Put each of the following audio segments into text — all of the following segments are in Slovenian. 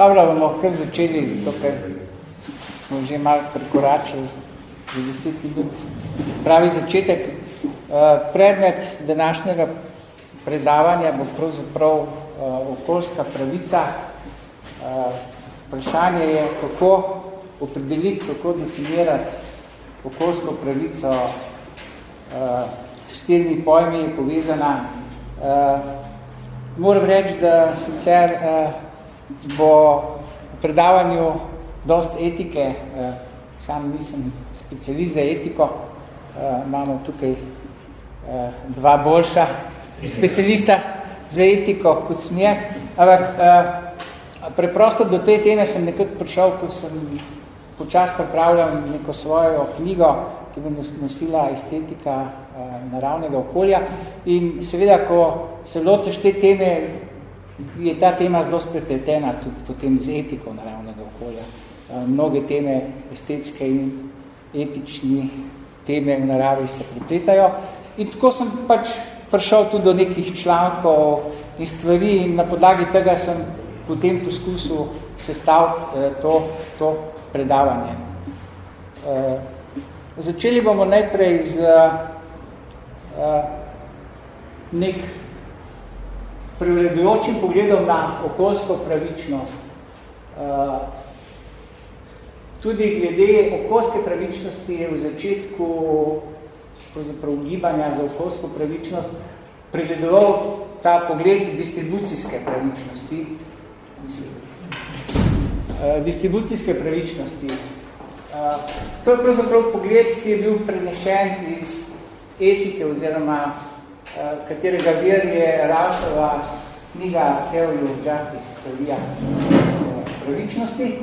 Dobro, bomo kar začeli, zato ker smo že malo prekoračili za deset minut. Pravi začetek. Eh, predmet današnjega predavanja bo pravzaprav uh, okoljska pravica. Uh, vprašanje je, kako opredeliti, kako definirati okoljsko pravico s temi pojmi je povezana. Moram reči, da sicer bo v predavanju dost etike, uh, sam nisem specialist za etiko, uh, imamo tukaj uh, dva boljša specialista za etiko, kot sem jaz. Ampak preprosto do te teme sem nekaj prišel, ko sem počas pripravljal neko svojo knjigo, ki bi nosila estetika naravnega okolja. In seveda, ko se lotiš te teme, je ta tema zelo sprepletena tudi potem z etiko naravnega okolja. Uh, mnoge teme estetske in etični teme v naravi se prepletajo. In tako sem pač prišel tudi do nekih člankov in stvari in na podlagi tega sem potem poskusil sestaviti eh, to, to predavanje. Eh, začeli bomo najprej z eh, nek prevledujočim pogledom na okoljsko pravičnost. Eh, tudi glede okoljske pravičnosti je v začetku gibanja za okoljsko pravičnost, pregledoval ta pogled distribucijske pravičnosti. Eh, distribucijske pravičnosti. Eh, to je pravzaprav pogled, ki je bil prenešen iz etike oziroma katerega vir je rasova knjiga Theory of Justice, teorija pravičnosti.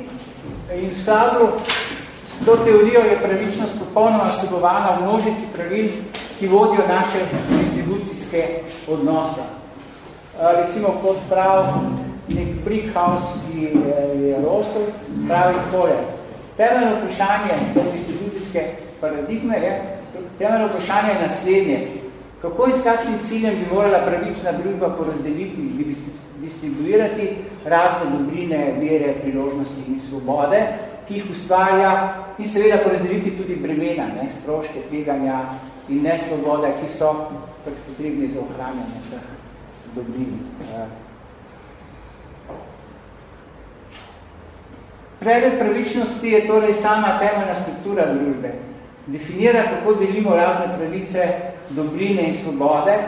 In v skladu to teorijo je pravičnost popolnoma vsebovana v množici pravil, ki vodijo naše distribucijske odnose. Recimo kot prav nek Brickhouse, ki je Rosels, pravi tole. Temeljno vprašanje te distribucijske paradigme je, temeljno vprašanje je naslednje. Kako in s kakšnim ciljem bi morala pravična družba porazdeliti, distribuirati razne dobrine, vere, priložnosti in svobode, ki jih ustvarja in seveda porazdeliti tudi bremena, ne, stroške, tveganja in nesvobode, ki so pač potrebni za ohranjanje teh dobrin. Predmet pravičnosti je torej sama temeljna struktura družbe. Definira, kako delimo razne pravice, dobrine in svobode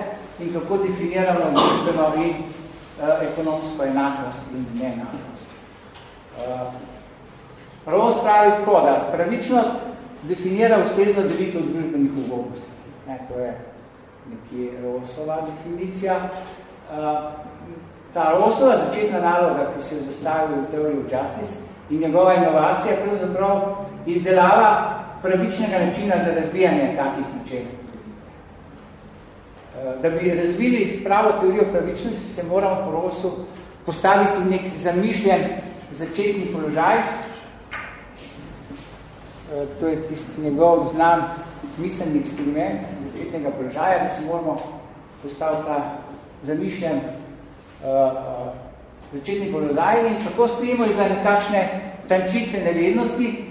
in kako definiramo družbeno in uh, ekonomsko enakost in neenakost. Uh, Ros pravi tako, da pravičnost definira ustrezno delitev družbenih ugodnosti. Ne, to je nekje Rosova definicija. Uh, ta Rosova začetna naloga, ki se je zastavil v Theory of Justice in njegova inovacija, je pravzaprav izdelava pravičnega načina za razvijanje takih načelov. Da bi razvili pravo teorijo pravičnosti, se moramo po Rosu postaviti v nek zamišljen začetni položaj, Eh, to je tisti njegov znan miselni eksperiment začetnega položaja, da si moramo postaviti ta zamišljen uh, začetni položaj in tako stojimo za nekakšne tančice nevednosti,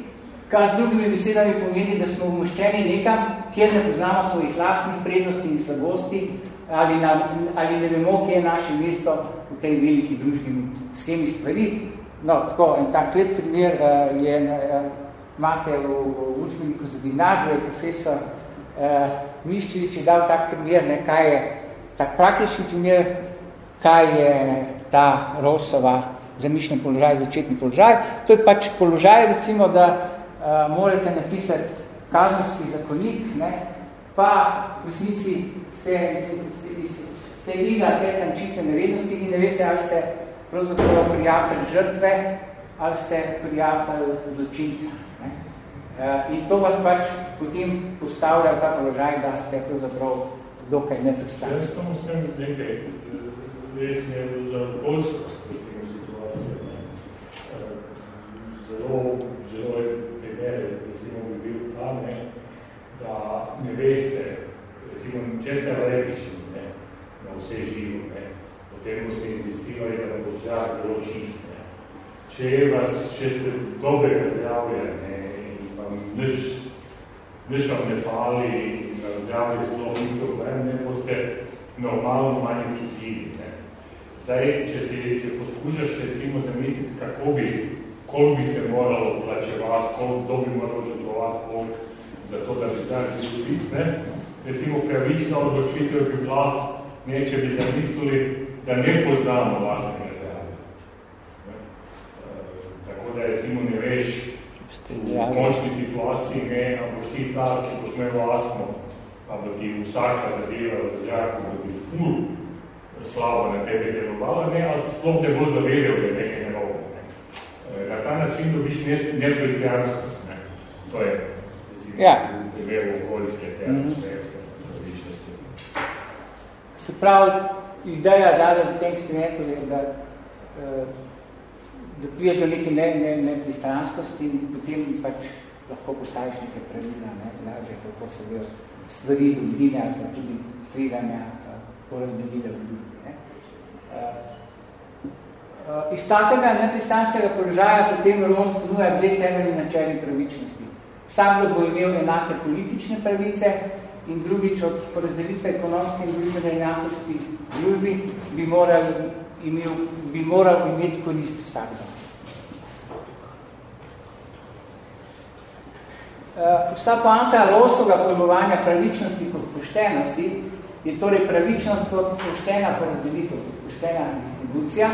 kar z drugimi besedami pomeni, da smo umoščeni nekam, kjer ne poznamo svojih lastnih prednosti in slabosti ali, na, ali ne vemo, kje je naše mesto v tej veliki družbeni schemi stvari. No, tako, en tak lep primer uh, je uh, imate v, v učbeniku za gimnazijo, je profesor eh, Miščevič je dal tak primer, ne, kaj je tak praktični primer, kaj je ta Rosova zamišljen položaj, začetni položaj. To je pač položaj, recimo, da eh, morate napisati kazanski zakonik, ne, pa v resnici ste, ste, ste iza te tančice nevednosti in ne veste, ali ste pravzaprav prijatelj žrtve, ali ste prijatelj zločinca. Uh, in to vas pač potem postavlja v ta položaj, da ste pravzaprav dokaj nepristanski. Jaz samo s tem nekaj, mi je za okoljsko situacijo. Ne. Uh, zelo je primer, recimo, bi bil ta, ne, da ne veste, recimo, če ste alergični ne, na vse živo, ne, potem boste insistirali, da bo zrak zelo čist. Ne. če, vas, če ste dobrega zdravja ne, in vam nič, nič vam ne pali in na zdravje sploh ni problem, ne boste normalno manj občutljivi. Ne. Zdaj, če, si, če poskušaš recimo zamisliti, kako bi, koliko bi se moralo plačevati, koliko bi moralo žrtvovati, koliko za to, da bi zdaj bil čist, ne, recimo pravična odločitev bi bila, ne, če bi zamislili, da ne poznamo vlastnega tako da recimo ne veš v končni situaciji, ne, a boš ti ta, ki boš imel vlastno, pa bo ti vsaka zadeva v zraku, bo ti ful slabo na tebe delovala, ne, ali sploh te bo zavedel, da je nekaj. Ne. Na ta način dobiš nekristjanskost. Ne. To je ja. v primeru okoljske te mm -hmm. različnosti. Se pravi, ideja zadaj za tem eksperimentu je, da uh, da priješ do neke ne, ne, nepristranskosti in potem pač lahko postaviš neke pravila, ne, laže, kako se bojo stvari dobrine ali pa tudi tveganja porazdelile v družbi. Ne. Uh, uh, iz takega nepristranskega položaja potem Ros ponuja dve temeljni načeli pravičnosti. Vsakdo bo imel enake politične pravice in drugič od porazdelitve ekonomske in družbene enakosti družbi bi morali imel, bi moral imeti korist vsakdo. Uh, vsa poanta Rosovega pojmovanja pravičnosti kot poštenosti je torej pravičnost kot poštena porazdelitev, kot poštena distribucija,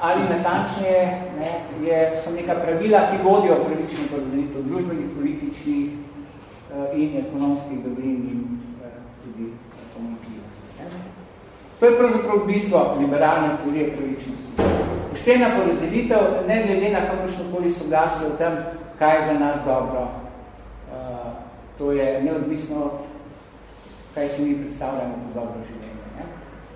ali natančneje ne, je, so neka pravila, ki vodijo pravično porazdelitev družbenih, političnih uh, in ekonomskih dobrin in uh, tudi komunikativnosti. To je pravzaprav bistvo liberalne teorije pravičnosti. Poštena porazdelitev, ne glede na kakršno koli soglasje o tem, kaj je za nas dobro, to je neodvisno od, kaj si mi predstavljamo kot dobro življenje.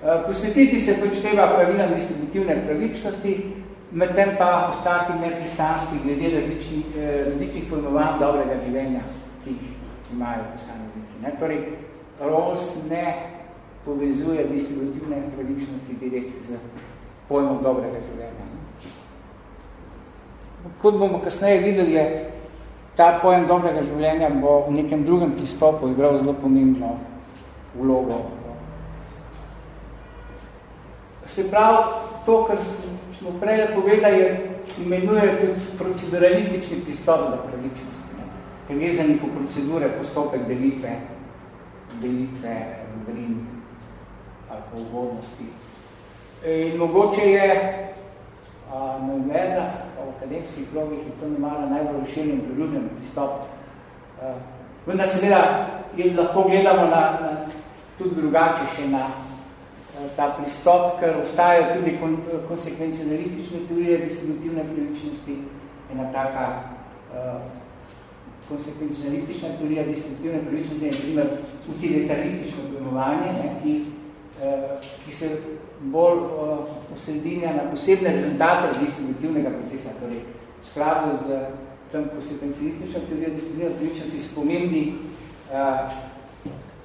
Eh, posvetiti se počteva pravilam distributivne pravičnosti, medtem pa ostati nepristanski glede različnih, eh, različnih pojmovanj dobrega življenja, ki jih imajo posamezniki. Ne? Torej, Rawls ne povezuje distributivne pravičnosti direkt z pojmom dobrega življenja. Kot bomo kasneje videli, je ta pojem dobrega življenja bo v nekem drugem pristopu igral zelo pomembno vlogo. Se pravi, to, kar smo prej povedali, je, imenuje tudi proceduralistični pristop do pravičnosti. Ne? Ker je za neko procedure, postopek delitve, delitve dobrin ali pa ugodnosti. In mogoče je a, na univerzah v akademskih krogih in to ni malo najbolj ušiljen priljubljen pristop. Uh, vendar seveda je lahko gledamo na, na, tudi drugače še na ta pristop, ker obstajajo tudi kon, konsekvencionalistične teorije distributivne pravičnosti, ena taka uh, konsekvencionalistična teorija distributivne pravičnosti, je primer utilitaristično pojmovanje, ne, ki, uh, ki se bolj uh, osredinja na posebne rezultate distributivnega procesa, torej v skladu z tem konsekvencialistično teorijo distributivne pravičnosti s pomembni uh,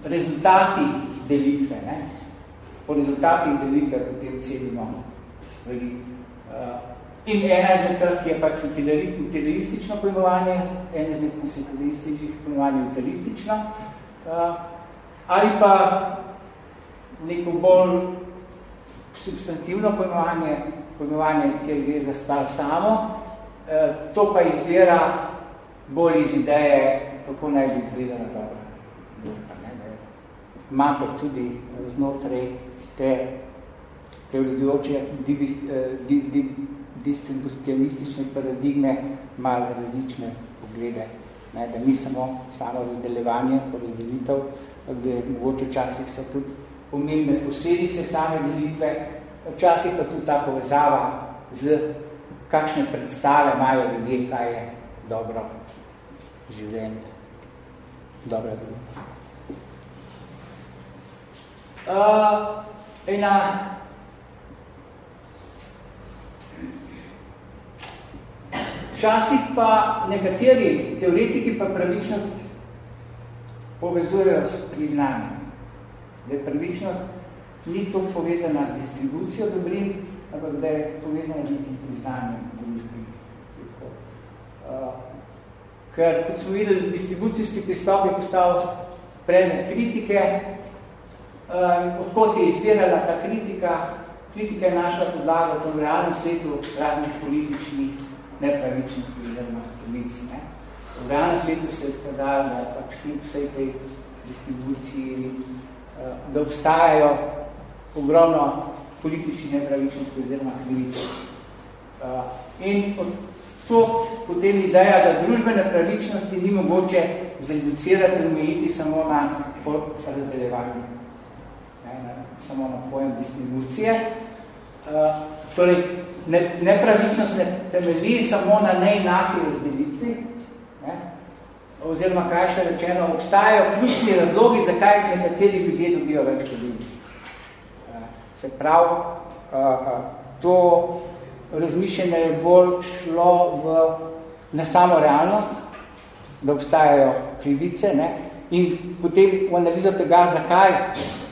rezultati delitve. Ne? Po rezultatih delitve potem celimo stvari. Uh, in ena izmed teh je pač utilitaristično pojmovanje, ena izmed konsekvencialističnih pojmovanje utilistično, uh, ali pa neko bolj substantivno pojmovanje, pojmovanje, kjer gre za stvar samo, eh, to pa izvira bolj iz ideje, kako naj bi izgledala dobra družba. Ne? Imate tudi znotraj te prevladujoče eh, di, di, distribucionistične paradigme malo različne poglede. Ne? Da ni samo samo razdeljevanje, porazdelitev, da mogoče včasih so tudi pomembne posledice same delitve, včasih pa tudi ta povezava z kakšne predstave imajo ljudje, kaj je dobro življenje, dobra druga. Uh, In uh, včasih pa nekateri teoretiki pa pravičnost povezujejo s priznanjem. Da je pravičnost ni to povezana z distribucijo dobrin, ampak da je povezana z nekim priznanjem družbi. Uh, ker, kot smo videli, distribucijski pristop je postal predmet kritike, odkot je izvirala ta kritika, kritika je našla podlago v tom realnem svetu raznih političnih nepravičnosti oziroma krivic. Ne? V realnem svetu se je skazalo, da pač kljub vsej tej distribuciji, uh, da obstajajo ogromno političnih nepravičnosti oziroma krivice. Uh, in to potem ideja, da družbene pravičnosti ni mogoče zreducirati in omejiti samo na razdeljevanje, samo na pojem distribucije. Uh, torej, ne, nepravičnost ne temelji samo na neenaki razdelitvi, ne, oziroma kaj še rečeno, obstajajo ključni razlogi, zakaj nekateri ljudje dobijo več kot drugi. Uh, se pravi, uh, to razmišljanje je bolj šlo v, na samo realnost, da obstajajo krivice ne? in potem v analizo tega, zakaj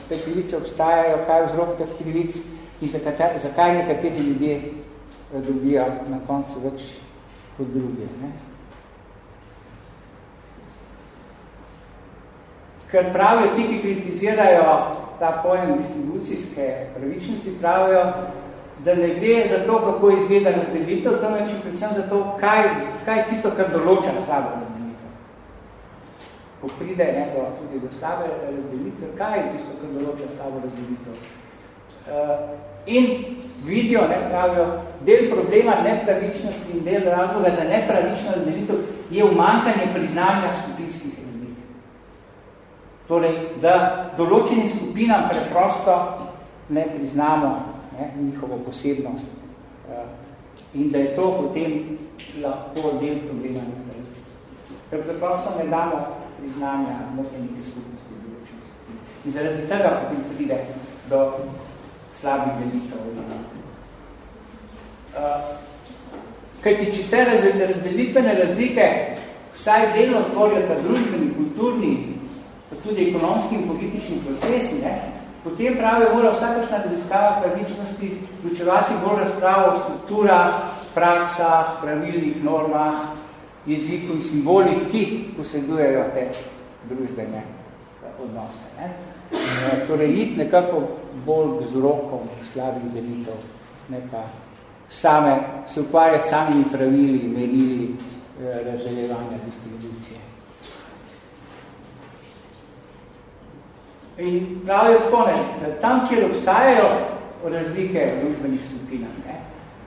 te krivice obstajajo, kaj je vzrok teh krivic in zakaj, zakaj nekateri ljudje eh, dobijo na koncu več kot druge. Ne? Ker pravijo ti, ki kritizirajo ta pojem distribucijske pravičnosti, pravijo, da ne gre za to, kako izgleda razdelitev, temveč predvsem za to, kaj, kaj je tisto, kar določa slabo razdelitev. Ko pride ne, do, tudi do slabe razdelitve, kaj je tisto, kar določa slabo razdelitev. Uh, in vidijo, ne, pravijo, del problema nepravičnosti in del razloga za nepravično razdelitev je umankanje priznanja skupinskih razlik. Torej, da določenim skupinam preprosto ne priznamo ne, njihovo posebnost uh, in da je to potem lahko del problema nepravičnosti. Preprosto ne damo priznanja znotraj neke skupnosti in zaradi tega potem pride do slabih delitev. Uh, kajti, če te razdelitvene razlike vsaj delno tvorijo ta družbeni, kulturni, pa tudi ekonomski in politični procesi, ne, Potem pravijo, mora vsakašna raziskava pravičnosti vključevati bolj razpravo o strukturah, praksah, pravilnih normah, jeziku in simbolih, ki posedujejo te družbene eh, odnose. Ne? E, torej, iti nekako bolj k vzrokom slabih delitev, ne pa same, se ukvarjati samimi pravili, merili eh, razdeljevanja distribucije. In pravijo tako, ne, da tam, kjer obstajajo razlike v družbenih skupinah, ne,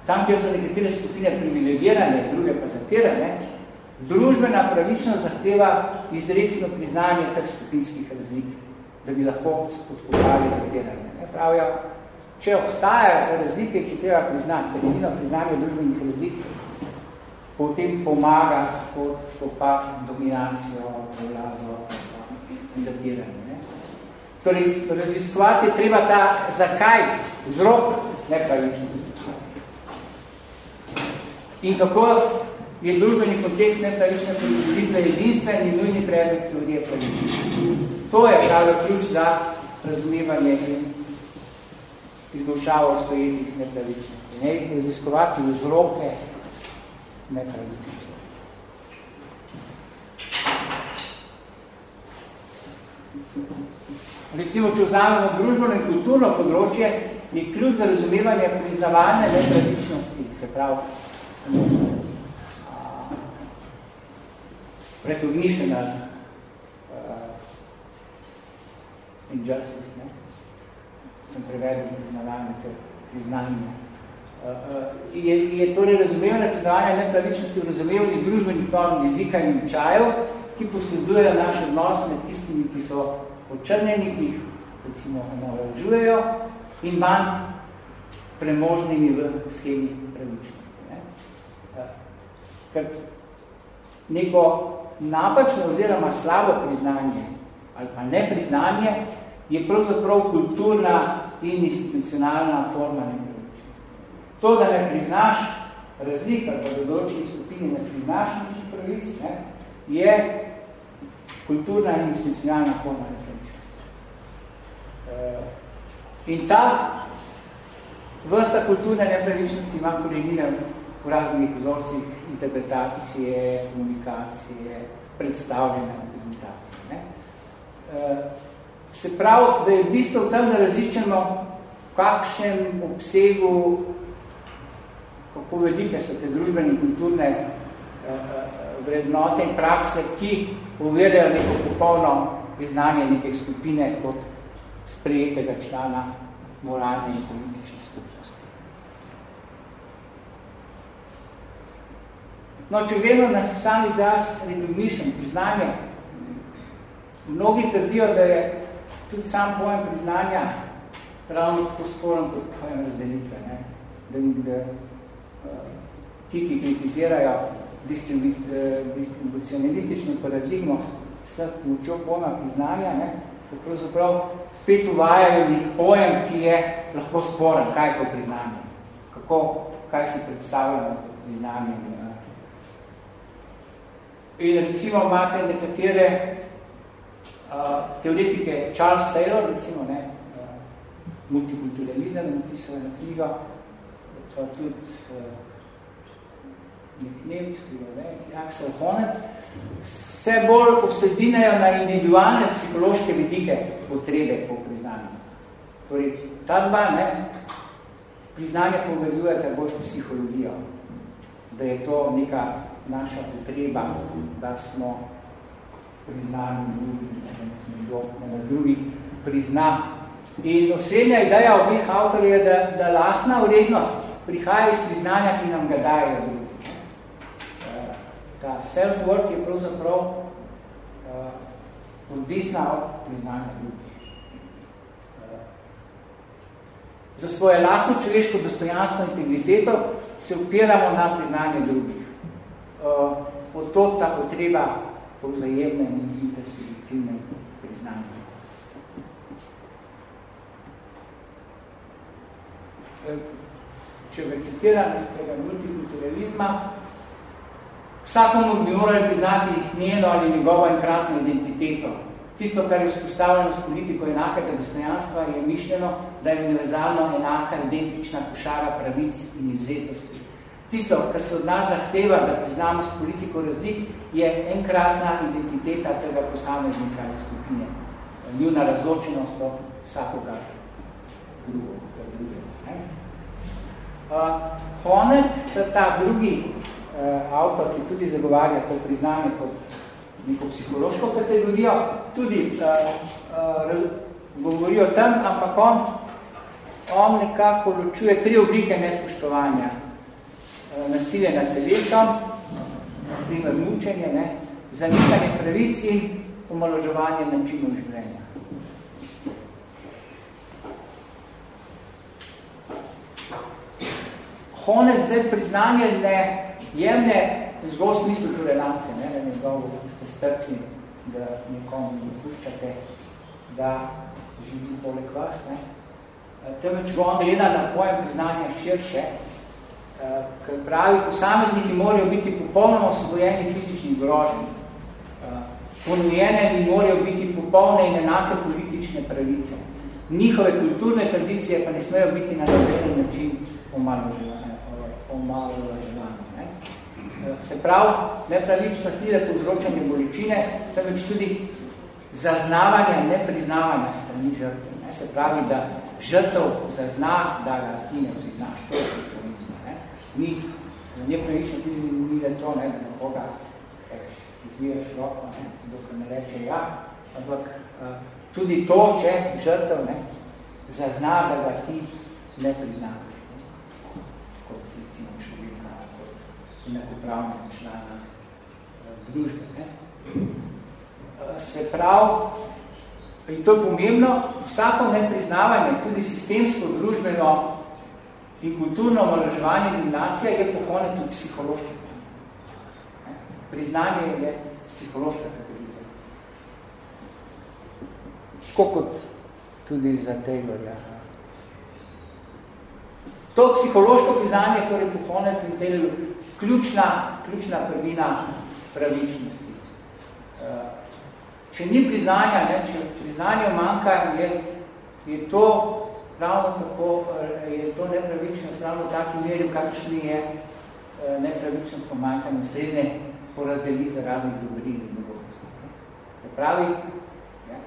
tam, kjer so nekatere skupine privilegirane, druge pa zatirane, družbena pravičnost zahteva izredno priznanje teh skupinskih razlik, da bi lahko spodkopali zatirane. Ne. Pravijo, če obstajajo te razlike, ki treba priznati, ker edino priznanje družbenih razlik potem pomaga spodkopati dominacijo, vlado in zatiranje. Torej, raziskovati je treba ta, zakaj, vzrok nepravičnosti. In kako je družbeni kontekst nepravične prilagoditve edinstven in nujni predmet ljudje pravičnosti. To je pravi ključ za razumevanje in izboljšavo stojetih nepravičnosti. Ne? Raziskovati vzroke nepravičnosti. Recimo, če vzamemo družbeno in kulturno področje, je ključ za razumevanje priznavanja nepravičnosti, se pravi, samo recognition uh, injustice, ne? sem prevedel priznavanje, priznanje. Uh, uh, je, je torej razumevanje priznavanja nepravičnosti v razumevanju družbenih form jezika in učajev, ki posledujejo naš odnos med tistimi, ki so očrnjeni, ki jih recimo omalovažujejo in manj premožnimi v schemi pravičnosti. Ne? Ker neko napačno oziroma slabo priznanje ali pa nepriznanje je pravzaprav kulturna in institucionalna forma nepravičnosti. To, da ne priznaš razlik ali pa določeni skupini ne priznaš nekih pravic, ne, je kulturna in institucionalna forma nepravičnosti. Eh, in ta vrsta kulturne nepravičnosti ima korenine v raznih vzorcih interpretacije, komunikacije, predstavljene prezentacije. Ne? Uh, se pravi, da je v tem, da različemo, v kakšnem obsegu, kako velike so te družbene in kulturne uh, vrednote in prakse, ki uvedajo neko popolno priznanje neke skupine kot sprejetega člana moralne in politične skupnosti. No, če gledamo na sam izraz recognition, priznanje, mnogi trdijo, da je tudi sam pojem priznanja ravno tako sporen kot pojem razdelitve. Ne? Da, da uh, ti, ki kritizirajo uh, distribucionalistično paradigmo, s pomočjo pojma priznanja, ne? da pravzaprav spet uvajajo nek pojem, ki je lahko sporen, kaj je to priznanje, kako, kaj si predstavljamo priznanje. Ne? In recimo imate nekatere uh, teoretike Charles Taylor, recimo ne, uh, multikulturalizem, napisal na knjigo, pa tudi uh, nek Nemc, Axel Honneth, vse bolj vsedinejo na individualne psihološke vidike potrebe po priznanju. Torej, ta dva, ne, priznanje povezujete bolj psihologijo, da je to neka naša potreba, da smo priznani družbi, da nas nekdo, da nas drugi prizna. In osrednja ideja obih avtorjev je, da, da lastna vrednost prihaja iz priznanja, ki nam ga daje drugi ta self-worth je pravzaprav uh, odvisna od priznanja drugih. Uh, za svoje lastno človeško dostojanstvo in integriteto se upiramo na priznanje drugih. Uh, od to ta potreba po vzajemnem in intersubjektivnem priznanju. Če recitiram iz tega multikulturalizma, Vsakomu bi morali priznati njeno ali njegovo enkratno identiteto. Tisto, kar je vzpostavljeno s politiko enakega dostojanstva, je mišljeno, da je univerzalno enaka, identična košara pravic in izvzetosti. Tisto, kar se od nas zahteva, da priznamo s politiko razlik, je enkratna identiteta tega posameznika ali skupine. Njuna razločenost od vsakoga drugega. Uh, Honet, ta drugi uh, avtor, ki tudi zagovarja to priznanje kot neko psihološko kategorijo, tudi uh, uh, govori o tem, ampak on, on nekako ločuje tri oblike nespoštovanja. Uh, nasilje nad telesom, primer mučenje, ne, zanikanje pravic in omaloževanje načinov življenja. Honec zdaj priznanje ne jemne zgolj smislu tolerancije, ne, ne njegovo, da ste strpni, da nekomu dopuščate, da živi poleg vas. Ne. Temveč, ko on gleda na pojem priznanja širše, eh, ker pravi, posamezniki morajo biti popolnoma osvobojeni fizičnih groženj, eh, ponujene in morajo biti popolne in enake politične pravice. Njihove kulturne tradicije pa ne smejo biti na noben način omaloževane. Se pravi, nepravičnost ni le povzročanje bolečine, temveč tudi zaznavanje nepriznavanja strani žrtve. Ne? Se pravi, da žrtev zazna, da ga ti ne priznaš. To je to ne? Ni, nepravičnost ni, ni le to, ne, da nekoga izviješ roko, ne, dokaj ne reče ja, ampak tudi to, če žrtev ne, zazna, da ga ti ne priznaš. enakopravnega člana eh, družbe. Ne? Eh, se pravi, in to je pomembno, vsako nepriznavanje, tudi sistemsko, družbeno in kulturno omaloževanje dominacija je pohone tudi psihološki. Priznanje je psihološka kategorija. Tako kot tudi za Taylorja. To psihološko priznanje, torej pohone tudi Taylor, ključna, ključna prvina pravičnosti. Eh, če ni priznanja, ne, če priznanje manjka, je, je to ravno tako, eh, je to nepravičnost ravno v taki meri, kakšni je nepravičnost pomankanja ustrezne porazdelitve raznih dobrih in dobrosti. Se pravi, ja,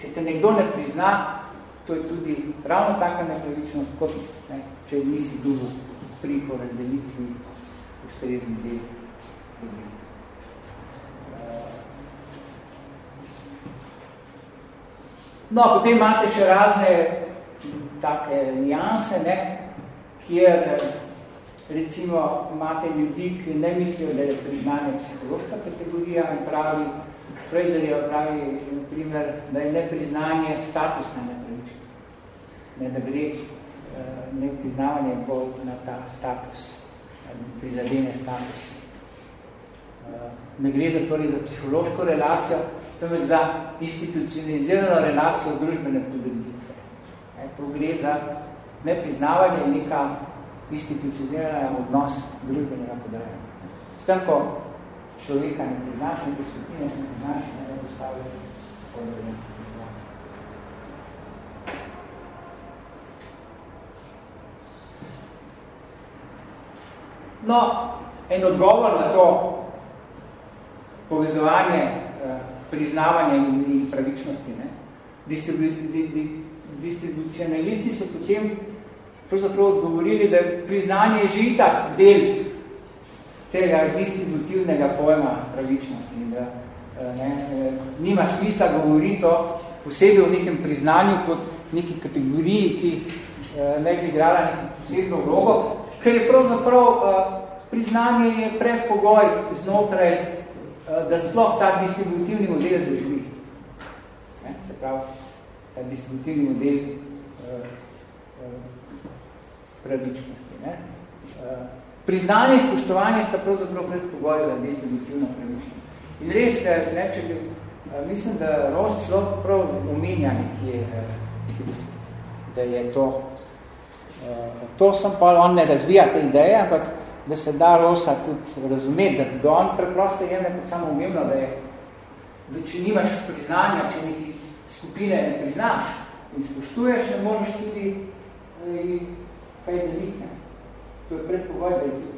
če te nekdo ne prizna, to je tudi ravno taka nepravičnost, kot ne, če nisi dobil pri porazdelitvi ustrezni del dobrih. No, potem imate še razne take nijanse, ne, kjer recimo imate ljudi, ki ne mislijo, da je priznanje psihološka kategorija in pravi, Fraser je pravi, naprimer, da je nepriznanje statusna nepravičnost. Ne, da gre eh, nepriznavanje bolj na ta status, prizadene status. Eh, ne gre za, torej, za psihološko relacijo, temveč za institucionalizirano relacijo družbene podreditve. To gre za nepriznavanje neka institucionalizirana odnos družbenega podrejanja. S tem, ko človeka ne priznaš, neke skupine ne priznaš, ne postaviš podrejanje. No, en odgovor na to povezovanje eh, priznavanja in pravičnosti. Ne. Distribu, di, di, distribucionalisti so potem pravzaprav odgovorili, da priznanje je že itak del tega distributivnega pojma pravičnosti. In da, eh, ne, eh, nima smisla govoriti o posebej o nekem priznanju kot neki kategoriji, ki eh, ne bi igrala neko posebno vlogo, ker je pravzaprav priznanje je predpogoj znotraj da sploh ta distributivni model zaživi. Ne? Se pravi, ta distributivni model uh, uh, pravičnosti. Ne? Uh, priznanje in spoštovanje sta pravzaprav predpogoj za distributivno pravičnost. In res, ne, če bi, uh, mislim, da Rost celo prav omenja nekje, uh, da je to, uh, to sem pa, on ne razvija te ideje, ampak da se da Rosa tudi razumeti, da on preprosto jemne kot samo umemno, da je, da če nimaš priznanja, če neki skupine ne priznaš in spoštuješ, ne možeš tudi eh, kaj deliti. Ne. To je predpogoj, da je tudi.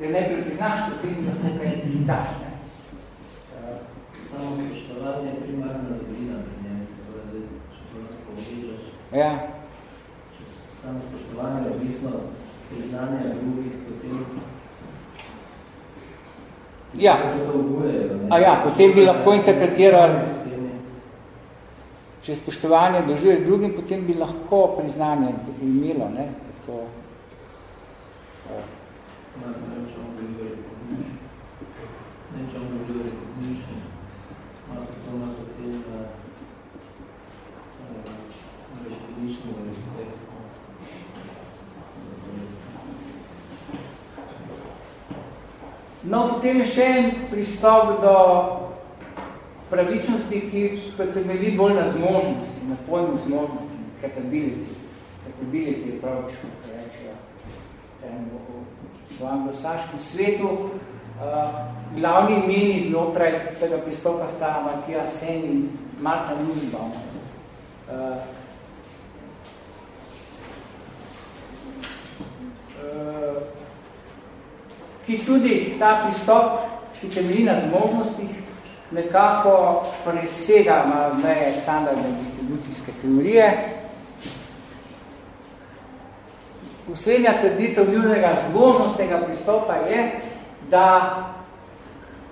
Da ne priznaš, da ti lahko kaj daš. Ne. Samo spoštovanje je primarna dobrina pri njem, če to nas povodiš. Ja. Samo spoštovanje je odvisno priznanja drugih, potem... Ja. A ja, potem bi lahko interpretirali, če spoštovanje dožuješ drugim, potem bi lahko priznanje imelo, ne, to... Ne, No, potem je še en pristop do pravičnosti, ki temelji bolj na zmožnosti, na pojmu zmožnosti, capability. Capability je prav, če rečejo v anglosaškem svetu. Uh, glavni meni znotraj tega pristopa sta Matija Sen in Marta Nussbaum. Uh, uh, ki tudi ta pristop, ki temelji na zmožnostih, nekako presega na meje standardne distribucijske teorije. Usrednja trditev ljudnega zmožnostnega pristopa je, da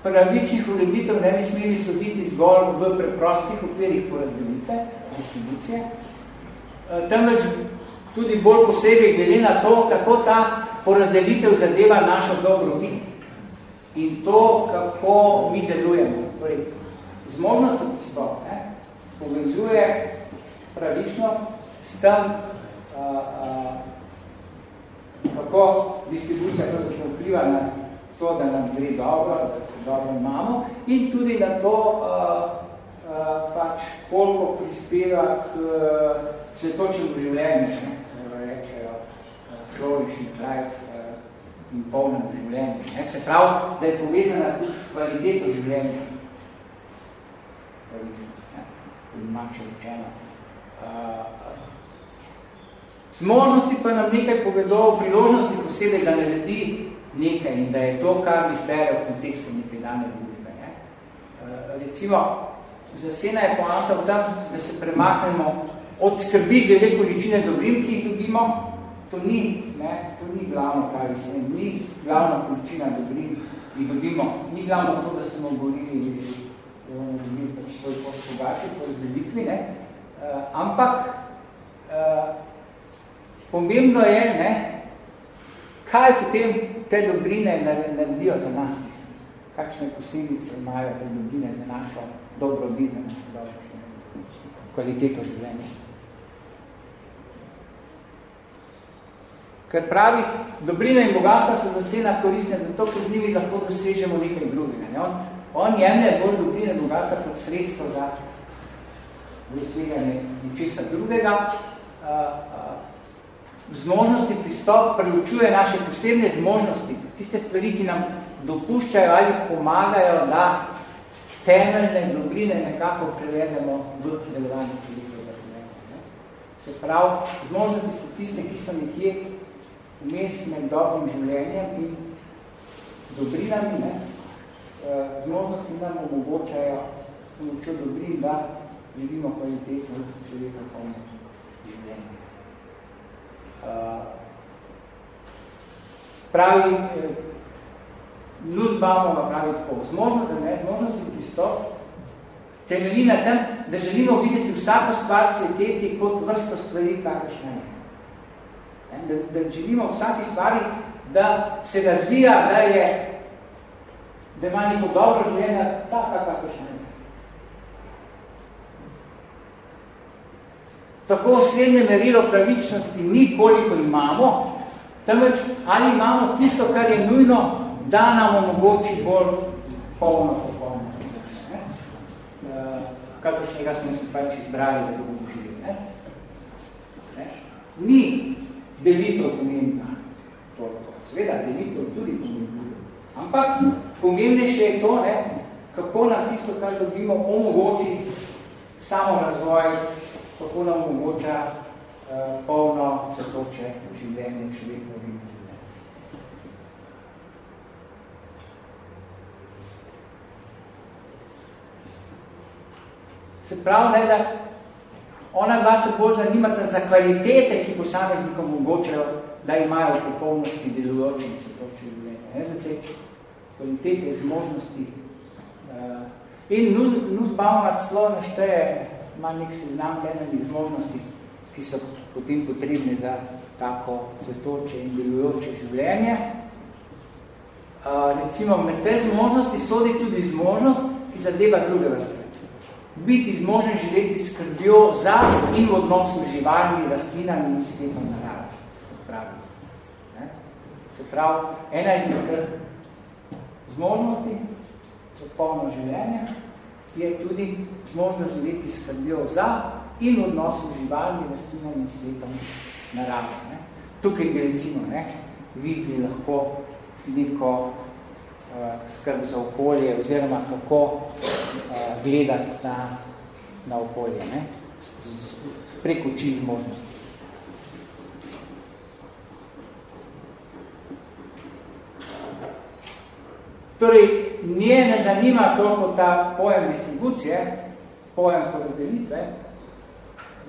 pravičnih ureditev ne bi smeli soditi zgolj v preprostih okvirih porazdelitve, distribucije, eh, temveč tudi bolj posebej glede na to, kako ta porazdelitev zadeva našo dobrobit in to, kako mi delujemo. Torej, zmožnost ne, povezuje pravičnost s tem, a, a, kako distribucija vpliva na to, da nam gre dobro, da se dobro imamo in tudi na to, a, a, pač, koliko prispeva k cvetočnemu življenju. Ne flourishing life uh, in polnem življenju. Ne? Se pravi, da je povezana tudi s kvaliteto življenja. Mače rečeno. Zmožnosti pa nam nekaj povedo o priložnosti posebej, da naredi nekaj in da je to, kar izbere v kontekstu neke dane družbe. Ne? Uh, recimo, zasena je poanta v tem, da se premaknemo od skrbi glede količine dobrin, ki jih dobimo, to ni, ne, to ni glavno, kar se ni glavna količina dobrin, ki jih dobimo, ni glavno to, da smo govorili, da bomo dobili pač svoj post bogati po razdelitvi, ne, uh, ampak uh, pomembno je, ne, kaj potem te dobrine naredijo za nas, mislim, kakšne posledice imajo te dobrine za našo dobro bit, za našo dobro kvaliteto življenja. Ker pravi, dobrina in bogatstva so zasena koristne zato, ker z njimi lahko dosežemo nekaj drugega. Ne? On jemlje bolj dobrine in bogatstva kot sredstvo za doseganje ničesa drugega. Zmožnosti pristop preučuje naše posebne zmožnosti, tiste stvari, ki nam dopuščajo ali pomagajo, da temeljne dobrine nekako prevedemo v delovanje človekovega življenja. Se pravi, zmožnosti so tiste, ki so nekje vmes med dobrim življenjem in dobrinami, ne? Eh, zmožnosti nam omogočajo pomočjo dobrin, da živimo kvalitetno življenja. Uh, pravi, eh, Nussbaumova pravi tako, zmožno, da ne, zmožnostni pristop temelji na tem, da želimo videti vsako stvar cveteti kot vrsto stvari, kakršne je. Da, da želimo vsaki stvari, da se razvija, da je da ima neko dobro življenje, taka, kakršne je. Tako slednje merilo pravičnosti ni, koliko imamo, temveč ali imamo tisto, kar je nujno, da nam omogoči bolj polno popolno. Eh, kakršnega smo si pač izbrali, da bomo živeli. Ne? Ne? Ni delitev pomembna. Sveda, delitev tudi pomembna. Ampak pomembnejše je to, ne, kako nam tisto, kar dobimo, omogoči samo razvoj, kako nam omogoča uh, polno cvetoče življenje človekovih Se pravi, ne, da ona dva se bolj zanimata za kvalitete, ki posameznikom omogočajo, da imajo v popolnosti delujoče in svetoče življenje. Ne, za te kvalitete, zmožnosti. Uh, in Nussbaumova celo našteje, ima nek seznam temeljnih zmožnosti, ki so potem potrebne za tako svetoče in delujoče življenje. Uh, recimo, med te zmožnosti sodi tudi zmožnost, ki zadeva druge vrste biti zmožen živeti skrbjo za in v odnosu z živalmi, rastlinami in svetom narave. Pravi. Se pravi, ena izmed zmožnosti za polno življenje je tudi zmožnost živeti skrbjo za in v odnosu z živalmi, rastlinami in svetom narave. Ne? Tukaj bi recimo ne, videli lahko neko uh, skrb za okolje oziroma kako uh, gledati na, na okolje, ne? preko čiz možnosti. Torej, nje ne zanima toliko ta pojem distribucije, pojem porazdelitve,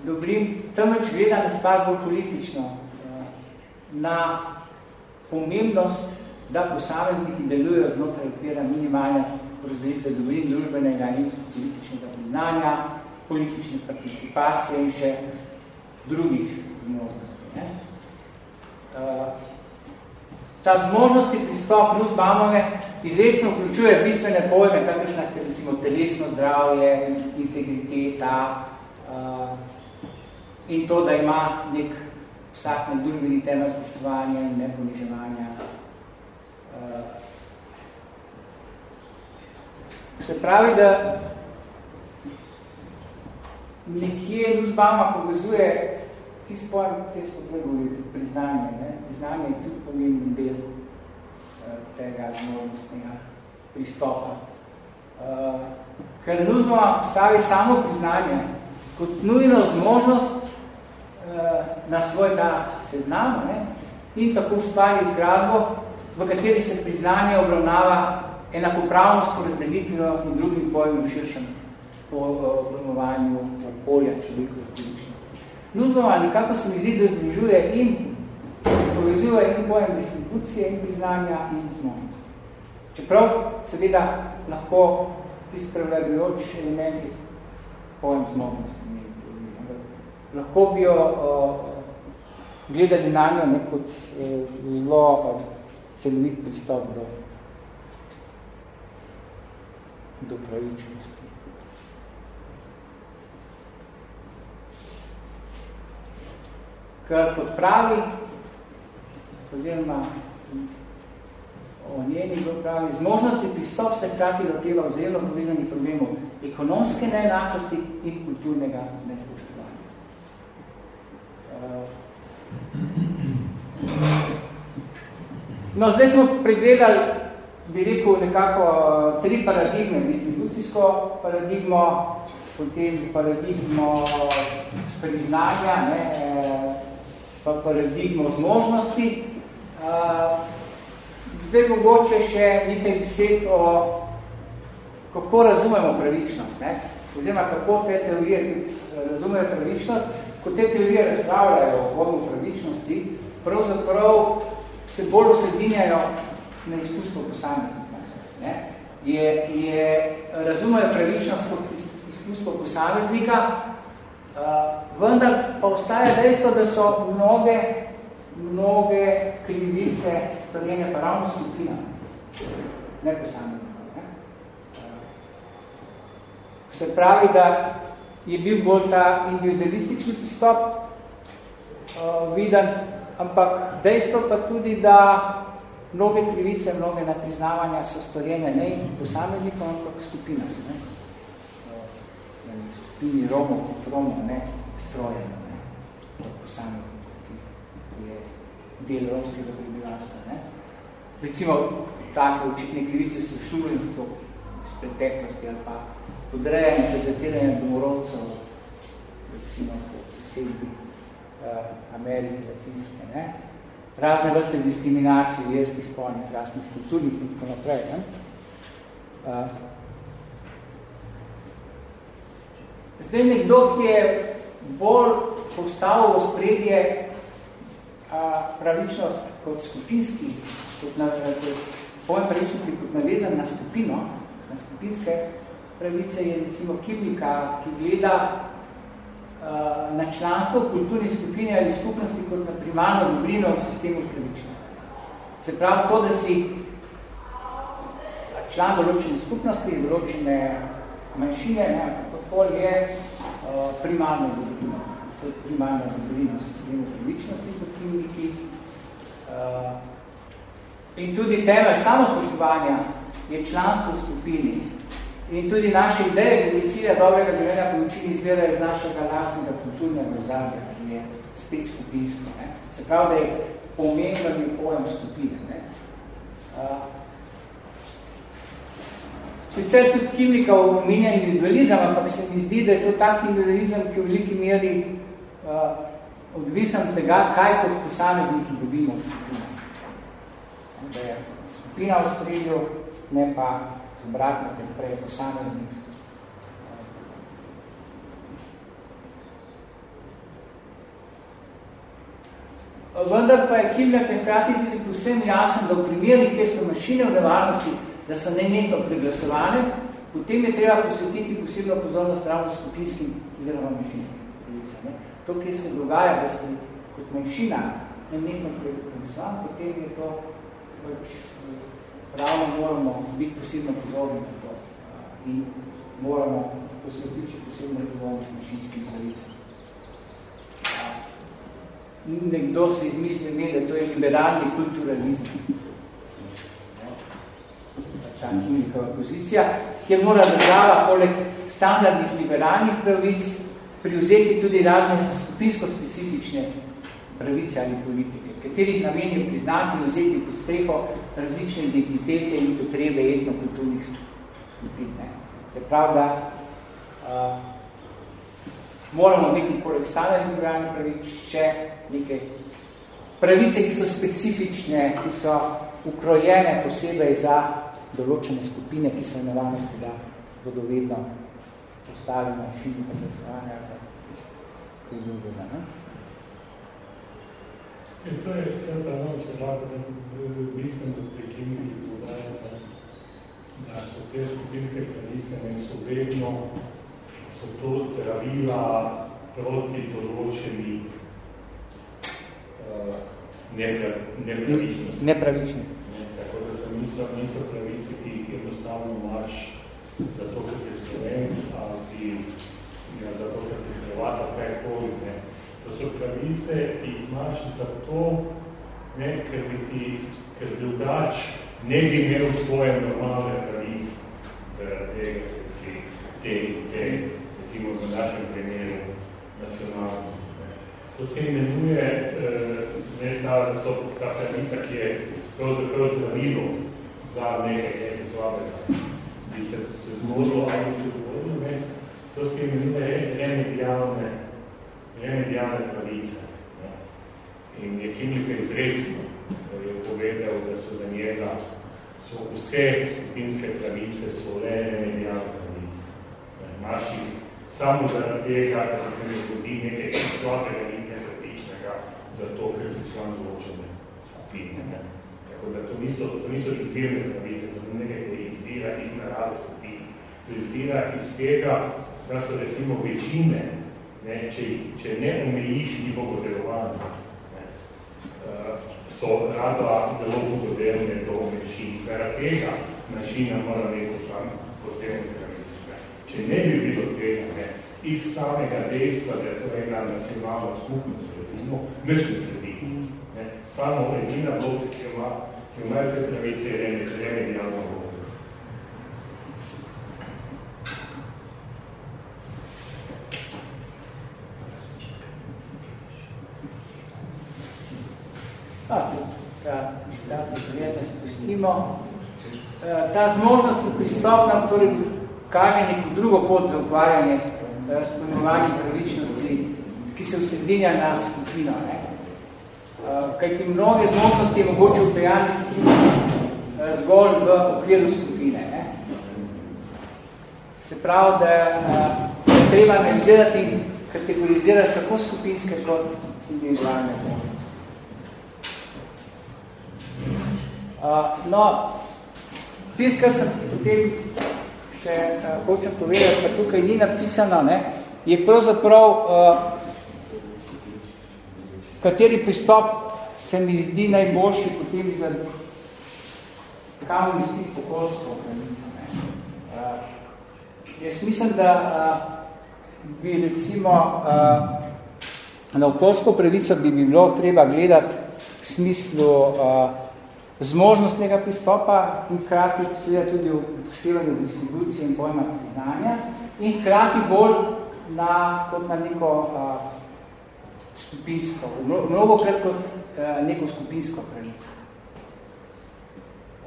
dobrim, temveč gleda na stvar bolj holistično, eh, na pomembnost da posamezniki delujejo znotraj okvira minimalne razdelitve dobrin družbenega in političnega priznanja, politične participacije in še drugih zmožnosti. Uh, ta zmožnosti pristop Nussbaumove izvestno vključuje bistvene pojme, kakršna ste recimo telesno zdravje, integriteta uh, in to, da ima nek vsak med družbeni temelj spoštovanja in neponiževanja, Uh, se pravi, da nekje Nussbauma povezuje tisti pojem, ki smo tukaj govorili, priznanje. Ne? Priznanje je tudi pomemben del uh, tega zmožnostnega pristopa. Uh, ker Nussbauma postavi samo priznanje kot nujno zmožnost uh, na svoj ta seznam ne? in tako ustvari zgradbo, v kateri se priznanje obravnava enakopravnost po razdelitvijo in drugim pojem v širšem pojmovanju okolja človekove Nussbaum nekako se mi zdi, da združuje in povezuje in pojem distribucije in priznanja in zmožnosti. Čeprav seveda lahko tisti prevladujoč element je pojem zmožnosti. Lahko bi jo uh, gledali na njo ne kot uh, zelo uh, celovit pristop do, do pravičnosti. Ker kot pravi, oziroma o njeni pravi, zmožnosti pristop se krati loteva vzajemno povezanih problemov ekonomske neenakosti in kulturnega nespoštovanja. No, zdaj smo pregledali, bi rekel, nekako tri paradigme, distribucijsko paradigmo, potem paradigmo priznanja, ne, pa paradigmo zmožnosti, Zdaj mogoče še nekaj besed o kako razumemo pravičnost, ne? oziroma kako te teorije tudi eh, razumejo pravičnost, ko te teorije razpravljajo o pojmu pravičnosti, pravzaprav se bolj osredinjajo na izkustvo posameznika. Ne? Je, je razumejo pravičnost kot izkustvo posameznika, vendar pa ostaja dejstvo, da so mnoge, mnoge krivice storjenja pa ravno skupina, ne posameznika. Ne? Se pravi, da je bil bolj ta individualistični pristop uh, viden, ampak dejstvo pa tudi, da mnoge krivice, mnoge nepriznavanja so storjene ne posameznikom, ampak skupina. Ne? Skupini Romov kot Romov, ne strojeno, ne posameznik, ki je del romskega prebivalstva. Recimo, take očitne krivice so šulenstvo iz preteklosti ali pa podrejanje, prezentiranje domorodcev, recimo po sosedbi uh, Amerike, Latinske, ne? razne vrste diskriminacije, verskih, spolnih, rasnih, kulturnih in tako naprej. Ne? Uh, zdaj nekdo, ki je bolj postavil v spredje pravičnost kot skupinski, kot na, pojem pravičnosti kot navezan na skupino, na skupinske pravice je recimo Kiblika, ki gleda uh, na članstvo v kulturni skupini ali skupnosti kot na primarno dobrino v sistemu pravičnosti. Se pravi to, da si član določene skupnosti, določene manjšine, ne, kako je uh, primarno dobrino to je primarno dobrino sistemu pravičnosti s protivniki. Uh, in tudi temelj samospoštovanja je članstvo v skupini. In tudi naše ideje glede cilja dobrega življenja po učini izvira iz našega lastnega kulturnega ozadja, ki je spet skupinsko. Ne? Se pravi, da je pomemben pojem skupine. Ne? Uh, Sicer tudi Kimnika omenja individualizem, ampak se mi zdi, da je to tak individualizem, ki v veliki meri uh, odvisen od tega, kaj kot posamezniki dobimo v skupini. Da je skupina v spredju, ne pa obratno, da je prej posameznik. Vendar pa je Kimljak hkrati tudi povsem jasen, da v primerih, kjer so mašine v nevarnosti, da so nenehno preglasovane, potem je treba posvetiti posebno pozornost ravno skupinskim oziroma manjšinskim pravicam to, kjer se dogaja, da se kot manjšina nenehno predstavljam, potem je to pač ravno moramo biti posebno pozorni na to in moramo posvetiti posebno pozornost manjšinskim pravicam. Nekdo se izmisli da to je liberalni kulturalizem. Ta klinikova pozicija, kjer mora država poleg standardnih liberalnih pravic privzeti tudi razne skupinsko specifične pravice ali politike, katerih namen je priznati in vzeti pod streho različne identitete in potrebe etnokulturnih skupin. Ne. Se pravi, da uh, moramo nekaj poleg standardnih liberalnih pravic še neke pravice, ki so specifične, ki so ukrojene posebej za določene skupine, ki so nevarnosti, da bodo vedno postali na šini preglasovanja kaj ljubega. Ne? In je, to je pravno, če lahko, da mislim, da pri kemiki podajajo, da so te skupinske pravice ne so vedno, so to zdravila proti določeni uh, nepravičnosti. Nepravični. Ne, tako da to niso, niso pravice, ki jih enostavno imaš zato, ker si slovenc ali ja, zato, ker si hrvata, kajkoli. Ne. To so pravice, ki jih imaš zato, ne, ker bi ti, ker drugač ne bi imel svoje normalne pravice zaradi tega, ker si te, te, recimo v našem primeru, nacionalnosti. To se imenuje, eh, ta, to, ta pravica, ki je pravzaprav zdravilo za nekaj, kaj se slabega, bi se, zgodilo ali se zgodilo, ne. To se imenuje remedialne, remedialne pravice. Ne. In je kimika izrecno je povedal, da so za njega so vse skupinske pravice so le remedialne pravice. Imaš jih samo zaradi tega, da se ne zgodi nekaj slabega in zato ker si član določene skupine. Ne. Tako da to niso, to niso izvirne pravice, to ni nekaj, ki izbira iz narave skupine. To izbira iz tega, da so recimo večine, ne, če, če ne omejiš njihovo delovanje, ne, so rada zelo hudodelne do manjšin. Zaradi tega manjšina mora neko član posebno. Če ne bi bilo tega, ne, iz samega dejstva, da je to ena nacionalna skupnost, recimo, nič ne sledi. Ne. Samo edina blok, ki ima, ki ima te pravice, je remedialno blok. A, ta citati prijetno spustimo. E, ta zmožnostni pristop nam torej kaže neko drugo pot za ukvarjanje s pojmovanjem pravičnosti, ki se usredinja na skupino. Ne? E, kajti mnoge zmožnosti je mogoče upejaniti tudi zgolj v okviru skupine. Ne? Se pravi, da je treba analizirati in kategorizirati tako skupinske kot individualne zmožnosti. No, tist, kar sem potem še uh, hočem povedati, pa tukaj ni napisano, ne, je pravzaprav, uh, kateri pristop se mi zdi najboljši potem za kam misli. Ne. Uh, jaz mislim, da uh, bi recimo uh, na okoljsko pravico bi bilo treba gledati v smislu uh, zmožnostnega pristopa in hkrati tudi v upoštevanju distribucije in pojma znanja in hkrati bolj na, kot na neko a, skupinsko, mnogo krat kot a, neko skupinsko pravico.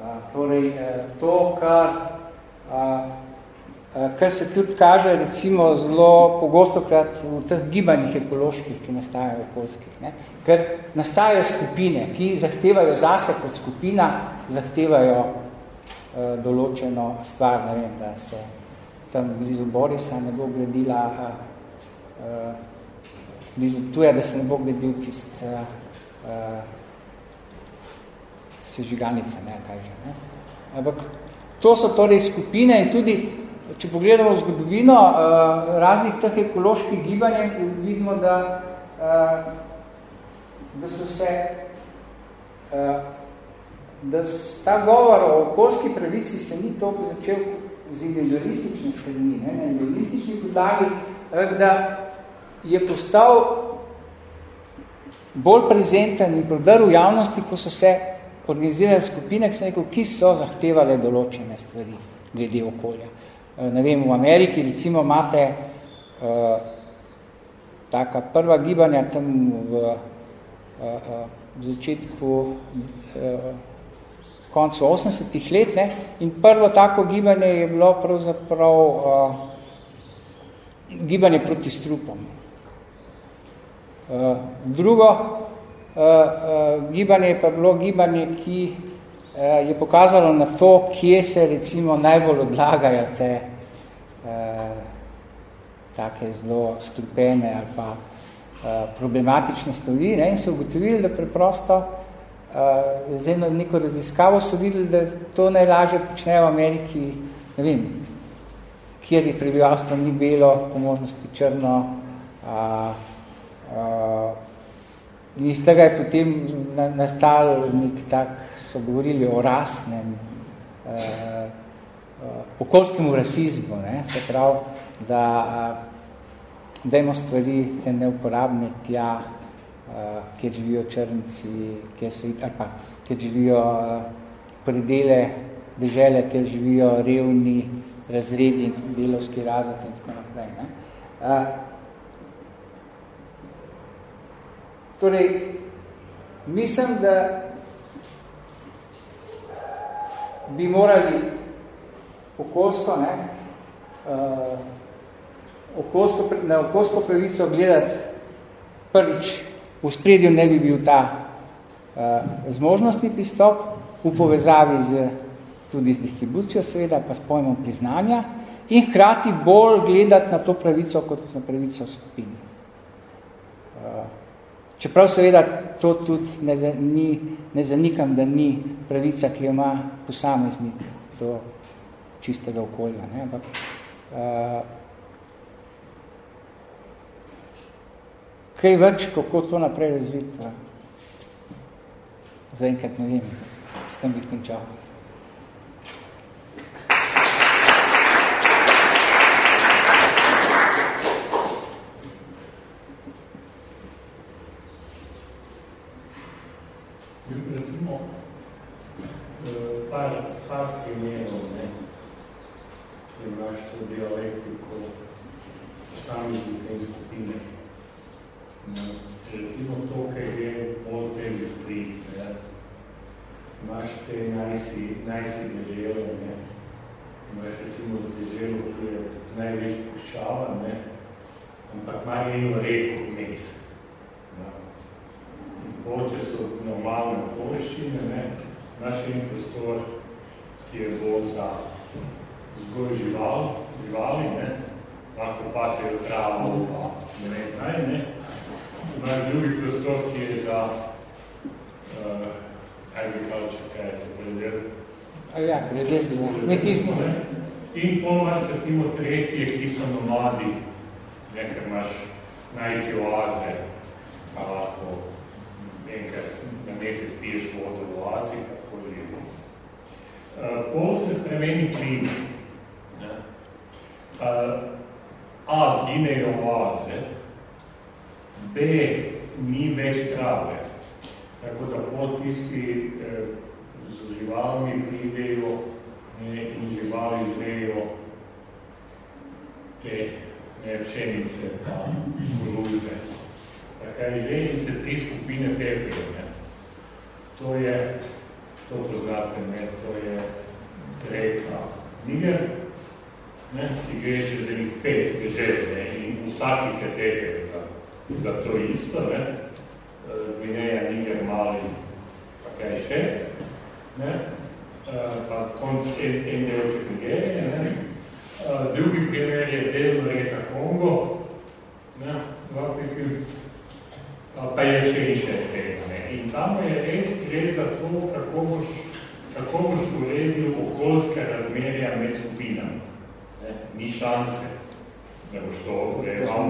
A, torej, a, to, kar, a, kar se tudi kaže recimo zelo pogosto krat v teh gibanjih ekoloških, ki nastajajo okoljskih, ne, ker nastajajo skupine, ki zahtevajo zase kot skupina, zahtevajo uh, določeno stvar, ne vem, da se tam blizu Borisa ne bo gledila, uh, blizu Tuja, da se ne bo gledil tist uh, uh, sežiganica, ne, kaj že, ne. Ampak to so torej skupine in tudi, če pogledamo zgodovino uh, raznih teh ekoloških gibanj, vidimo, da uh, da so se, uh, da ta govor o okoljski pravici se ni toliko začel z individualistične strani, ne, na individualistični podlagi, da je postal bolj prezenten in prodrl javnosti, ko so se organizirale skupine, ki so zahtevale določene stvari glede okolja. Ne vem, v Ameriki recimo imate uh, taka prva gibanja tam v v začetku, koncu 80-ih let. Ne? In prvo tako gibanje je bilo pravzaprav uh, gibanje proti strupom. Uh, drugo uh, uh, gibanje je pa bilo gibanje, ki je pokazalo na to, kje se recimo najbolj odlagajo te eh, take zelo strupene ali pa eh, problematične stvari ne? in so ugotovili, da preprosto eh, z eno neko raziskavo so videli, da to najlažje počnejo v Ameriki, ne vem, kjer je prebivalstvo ni belo, po možnosti črno, a, a, in iz tega je potem nastal nek tak, so govorili o rasnem, a, a, okoljskemu rasizmu, ne, se pravi, da a, dajmo stvari te neuporabne tja, a, kjer živijo črnci, kjer so, ali pa, kjer živijo a, predele dežele, kjer živijo revni, razredi, delovski razred in tako naprej. Ne. A, torej, mislim, da bi morali okoljsko, ne, uh, okoljsko, na okoljsko pravico gledati prvič, v spredju ne bi bil ta uh, zmožnostni pristop v povezavi z tudi z distribucijo seveda, pa s pojmom priznanja in hkrati bolj gledati na to pravico kot na pravico skupine. Čeprav seveda to tudi ne, ni, ne zanikam, da ni pravica, ki jo ima posameznik do čistega okolja. Ne? Ampak, uh, kaj več, kako to naprej razviti, pa zaenkrat ne vem, s tem bi končal. par, par primerov, ne, če imaš to dialektiko posameznika in skupine. No. Recimo to, kar je bolj tebi pri, ja. imaš te najsi, najsi deželo, ne, imaš recimo deželo, ki je največ puščava, ne, ampak ima eno reko vmes. Ja. In poče so normalne površine, ne, naš en prostor, kjer bo za vzgoj žival, živali, ne, lahko pasejo travo, pa ne vem kaj, ne. Imaš drugi prostor, ki je za, uh, kaj bi kao, če kaj, predel? A ja, kmetijstvo. Ja. Kmetijstvo. In pol imaš recimo tretje, ki so nomadi, ne, ker imaš najsi oaze, pa lahko enkrat na mesec piješ vodo v oazih, Eh, pol se spremeni klin. Eh, A zginejo oaze, B ni več trave. Tako da po tisti eh, z živalmi pridejo in živali žrejo te ne, pšenice, pa koruze. Tako je že in se te skupine tepijo. Ne. To je to poznate, ne, to je reka Niger, ne, ki gre čez enih pet dežel ne, in vsaki se tepejo za, za to isto, ne, eh, Gvineja, Niger, Mali, pa kaj še, ne, eh, pa konc en, en delček Nigerije, ne, eh, drugi primer je delno reka Kongo, ne, v Afriki, pa je širše tega. In tam je res gre za to, kako boš, kako boš uredil okoljske razmerja med skupinami. Ni šanse, da boš to urejeval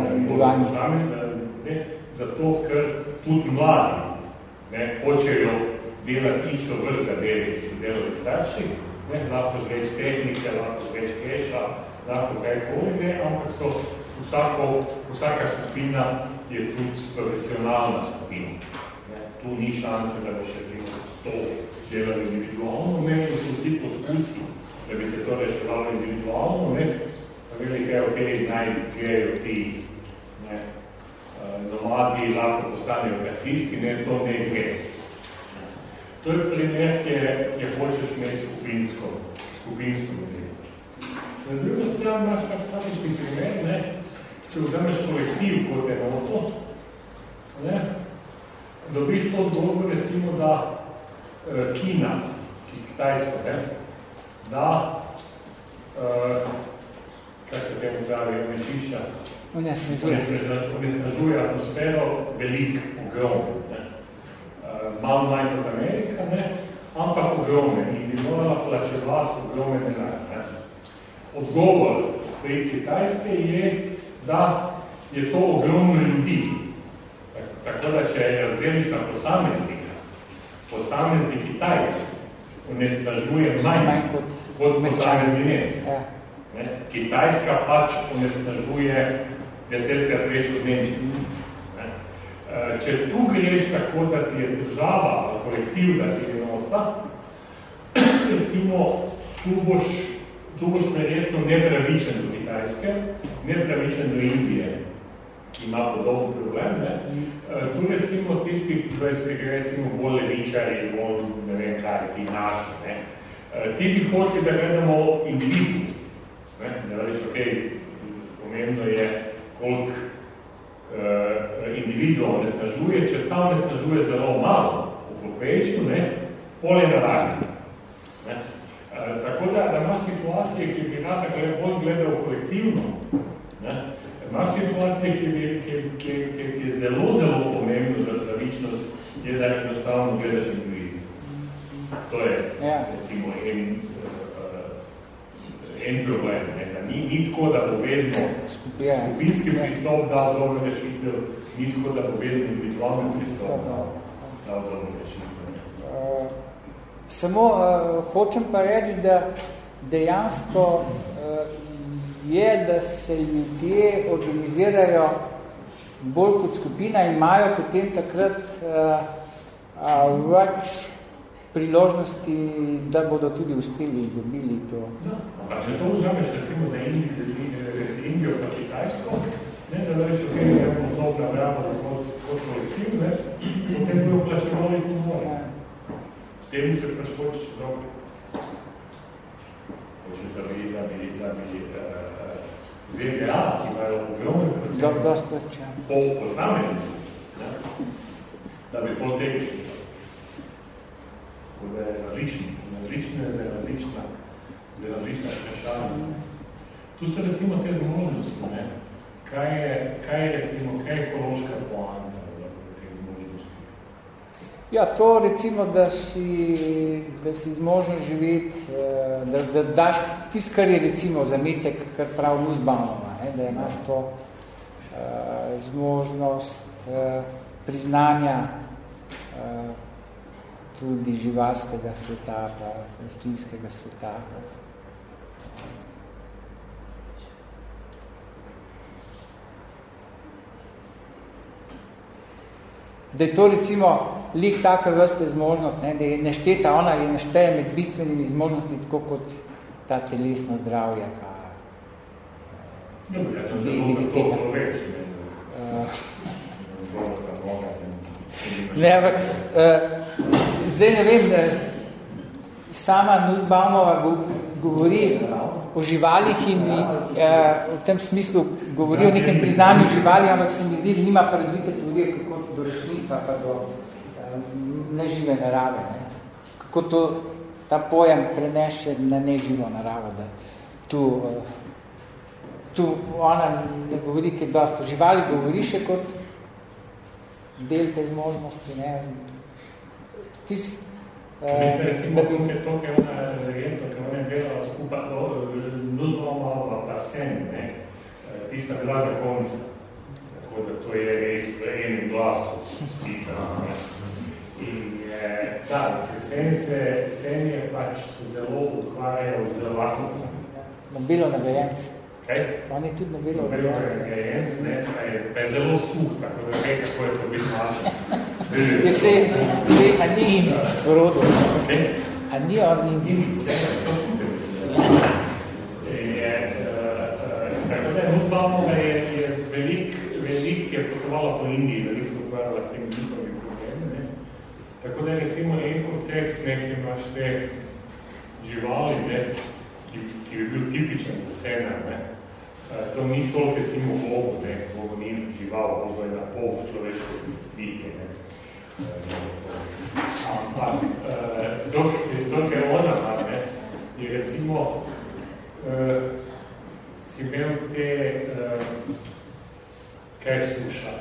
na sami, ne, zato, ker tudi mladi ne, hočejo delati isto vrst zadeve, ki so delali starši, ne, lahko zveč tehnike, lahko zveč keša, lahko kaj koli, ne, ampak so vsako, vsaka skupina je tudi profesionalna skupina. Ne? Tu ni šanse, da bo še zelo to delali individualno, ne, to so vsi poskusi, da bi se to reševalo individualno, ne, pa veli, kaj, ok, naj izgledajo ti, ne, eh, nomadi lahko postanejo rasisti, ne, to ne gre. To je primer, kjer je hočeš imeti skupinsko, skupinsko modelo. Na drugo stran imaš pa klasični primer, ne, če vzameš kolektiv kot enoto, ne, dobiš to zgodbo, recimo, da eh, Kina, ki Kitajsko, ne, da, eh, kaj se temu pravi, onečišča, onesnažuje onesnažuje atmosfero velik, ogromno. Ne. Eh, malo manj kot Amerika, ne, ampak ogromne in bi morala plačevati ogromne denarje. Odgovor pri Kitajske je, da je to ogromno ljudi. Tako da, če razdeliš na posameznika, posamezni Kitajc onesnažuje manj, kot, posamezni Nemec. Ja. Kitajska pač onesnažuje desetkrat več kot Nemčija. Ne? E, če tu greš tako, da ti je država ali kolektiv, da ti je nota, recimo, tu boš, tu boš verjetno nepravičen do Kitajske, nepravičen do Indije, ki ima podoben problem. Ne? E, tu recimo tisti, ki gre recimo bolj levičari, bolj ne vem kaj, ti naši, ne? E, ti bi hoteli, da gledamo individu. Ne, ne reč, ok, pomembno je, koliko uh, individuov nesnažuje, če ta nesnažuje zelo malo v popečju, ne, pol je naravni. Uh, tako da, da imaš situacije, ki bi rada gled, bolj gledal kolektivno, ne, imaš situacije, ki, bi, ki, ki, ki, ki je zelo, zelo pomembno za pravičnost, je, da enostavno gledaš individu. To je, ja. recimo, en en problem, ne, da ni, ni tako, da bo vedno skupinski pristop dal dobro rešitev, ni tako, da bo vedno individualni pristop dal, dal dobro rešitev. Samo uh, hočem pa reči, da dejansko uh, je, da se ljudje organizirajo bolj kot skupina in imajo potem takrat uh, uh, več priložnosti, da bodo tudi uspeli in dobili to. Pa če to vzameš recimo za Indijo pa Kitajsko, ne, da reči, ok, ne bomo to nabravo kot, kot kolektiv, ne, potem bojo plačevali to more. Temu se pač hoče čez roke. Hoče da bi, da bi, uh, ZDA, ki imajo ogromni procent, po posamezni, da bi pol tega tako da je različni, različne za različna, za različna vprašanja. Tu so recimo te zmožnosti, ne? Kaj je, kaj je recimo, kaj je ekološka poanta? Ja, to recimo, da si, da si zmožen živeti, eh, da, da daš tist, kar je recimo zametek, kar prav uzbanova, ne? da imaš to uh, zmožnost uh, priznanja uh, tudi živalskega sveta, pa rastlinskega sveta. Da je to recimo lik take vrste zmožnost, ne, da je nešteta, ona je nešteje med bistvenimi zmožnosti, tako kot ta telesno zdravje, pa no, jaz sem zelo to več. Ne, ampak, uh, zdaj ne vem, da sama Nussbaumova govori o živalih in uh, v tem smislu govori o nekem priznanju živali, ampak se mi zdi, nima pa razvite teorije, kako do resnistva pa do uh, nežive narave. Ne? Kako to, ta pojem preneše na neživo naravo, da tu, uh, tu ona ne govori kaj dosto. Živali govori še kot del te zmožnosti, ne? Tist, uh, recimo, da bi... to, je ona legenda, ki ne? Eh, tista bila za konca. Tako da to je res v enem glasu pisano. In da, se sen, se, sen je pač se zelo ukvarjal z lakom. Nobilo nagrajenci. Kaj? On je tudi Nobilo nagrajenci. Ne, pa je, pa je zelo suh, tako da ve, kako je to biti mačen. Je se, se, a ni indic porodo. A ni on indic. Tako da je je, je velik, velik je potovala po Indiji, velik se ukvarjala s temi njihovi problemi. Tako da je recimo en kontekst, nekaj imaš te živali, ne? Ki, ki bi bil tipičen za sena. Ne? To ni toliko recimo Bogu, ne? Bogu ni žival, Bogu je na pol človeško bitje. Ne? Ampak, uh, to, to, kar ona ne, je recimo, uh, si imel te, uh, kaj sluša?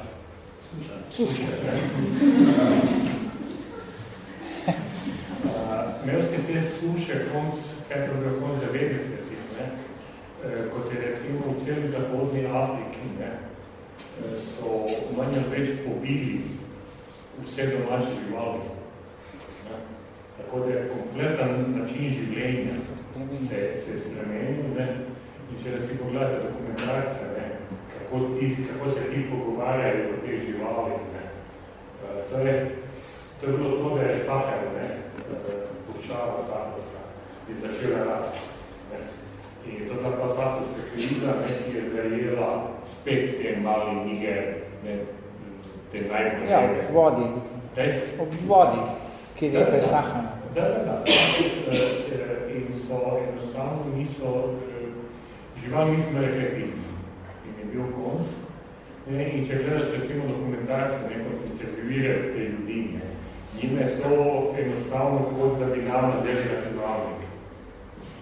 Sluša. Sluša. Uh, imel si te sluše konc, kaj je bilo konc 90-ih, ne, uh, kot je recimo v celi zahodni Afriki, ne, uh, so manj več pobili vse domače živali. Ne. Tako da je kompleten način življenja se, se spremenil. Ne. In če si pogledate dokumentarce, ne, kako, ti, kako se ti pogovarjajo o teh živalih, ne. Uh, to, je, to je bilo to, da je Sahel, ne, puščava Sahelska, je začela rast. Ne. In to je bila ta Sahelska kriza, ne, ki je zajela spet te mali Niger, ne, te najbolj Ja, ob vodi. Ne? Ob vodi, kjer je presahana. Da, da, da. Eh, In so enostavno niso, živali niso imeli kaj piti. In je bil konc. Ne? In če gledaš recimo dokumentarce, ne, kot intervjuirajo te ljudi, ne, njim je to enostavno kot da bi nam nazeli računalnik.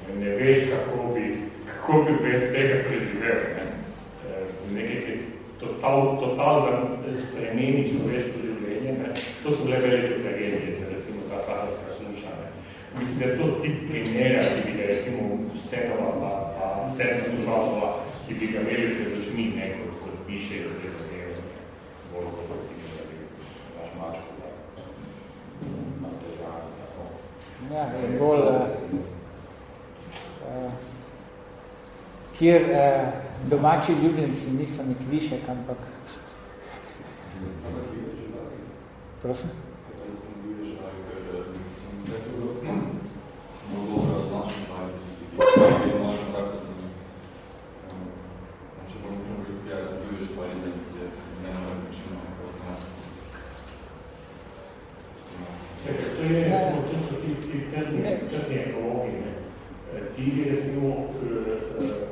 Ne, ne veš, kako bi, kako bi brez tega preživel. Ne. Eh, Nekaj, ki total, total spremeni človeško življenje. Ne. To so bile velike tragedije, recimo ta saharska sluša. Ne. Mislim, da je to tip primera, ki bi ga recimo vsenova, pa, vsena slušalova, ki bi ga imeli pred očmi, ne, kot, kot pišejo te zadeve, bolj kot recimo, da bi vaš mačko, da ima težave, tako. Ja, je bolj, uh, uh, kjer uh, domači ljubljenci niso nek višek, ampak... Prosim? Ker to je recimo, to so ti, ti trdni, trdni ekologi, ne. Eh, Ti recimo, eh, eh,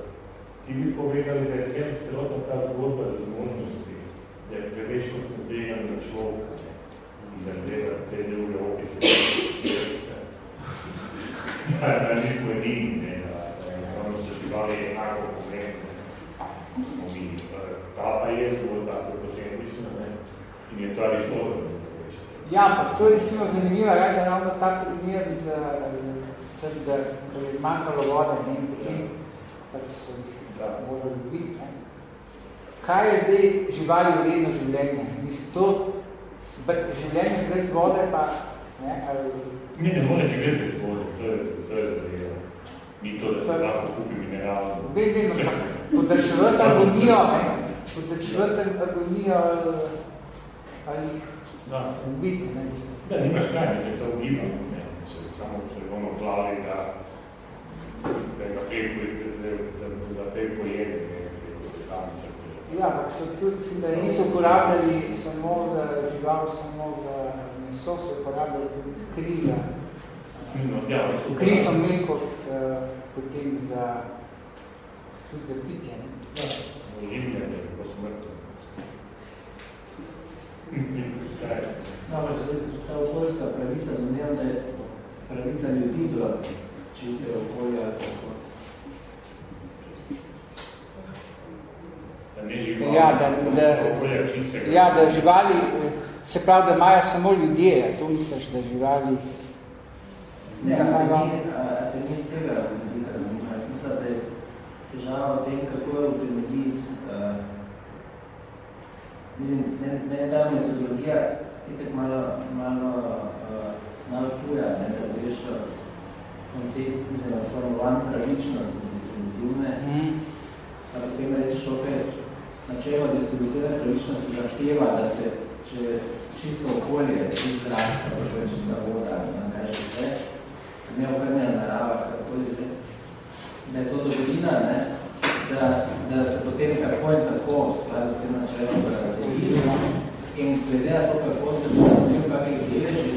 ti bi povedali, da je cel, celotna ta zgodba za možnosti, da je preveč koncentriran na človeka, ne. da gleda te druge opise, da, da nismo edini, ne, da, da enostavno so živali enako pomembne, smo mi. Eh, Ta pa je zgodba, antropocentrična, ne, in je to Aristotel, Ja, ampak zanimivo, reči, da ravno ta primer z, z, da ko je zmanjkalo vode ne, in potem pač so jih morali ljubiti. Ne. Kaj je zdaj živali vredno življenje? Mislim, to življenje brez vode pa, ne, ali, Mi ne more živeti bez vode, to je, to je zadeva. Ni to, da se lahko kupi mineral. vem, vem, ampak podaljševati agonijo, ne, podaljševati agonijo ali jih Da. ubiti, ne. Da, nimaš kaj, se to ugiba. Se samo se bomo plavi, da, da ga pej, da, da, da pej pojede, ne. Ja, ampak so tudi, da niso uporabljali samo za žival, samo za meso, so uporabljali tudi kri za No, ja, kri so imeli kot uh, potem za tudi za pitje. Ne? Ja, življenje, ko smrti. Kaj? No, ta okoljska pravica, zamenjam, da je pravica ljudi do čistega okolja. Tako. Da ne živali, Ja, da- da- okolja čistega. Ja, da živali, se pravi, da imajo samo ljudje, a to misliš, da živali... Ne, Ja, a te ja. ni, a te ni z tega vidika zanima. Jaz mislim, da je težava v tem, kako je v temelji z, uh, mislim, ne, ne ta metodologija itak malo, malo, uh, malo tuja, ne, da veš koncept, mislim, formovan pravičnost distributivne, Mm. pa potem reči šofe, načelo distributivne pravičnosti zahteva, da se, če čisto okolje, čist zrak, pa še čista voda, ne kaj vse, neokrnjena narava, kakorkoli že, da je to dobrina, ne, da, da se potem tako in tako v skladu s tem načelom razdeli in glede na to, kako se bo razdelijo kakih deležih,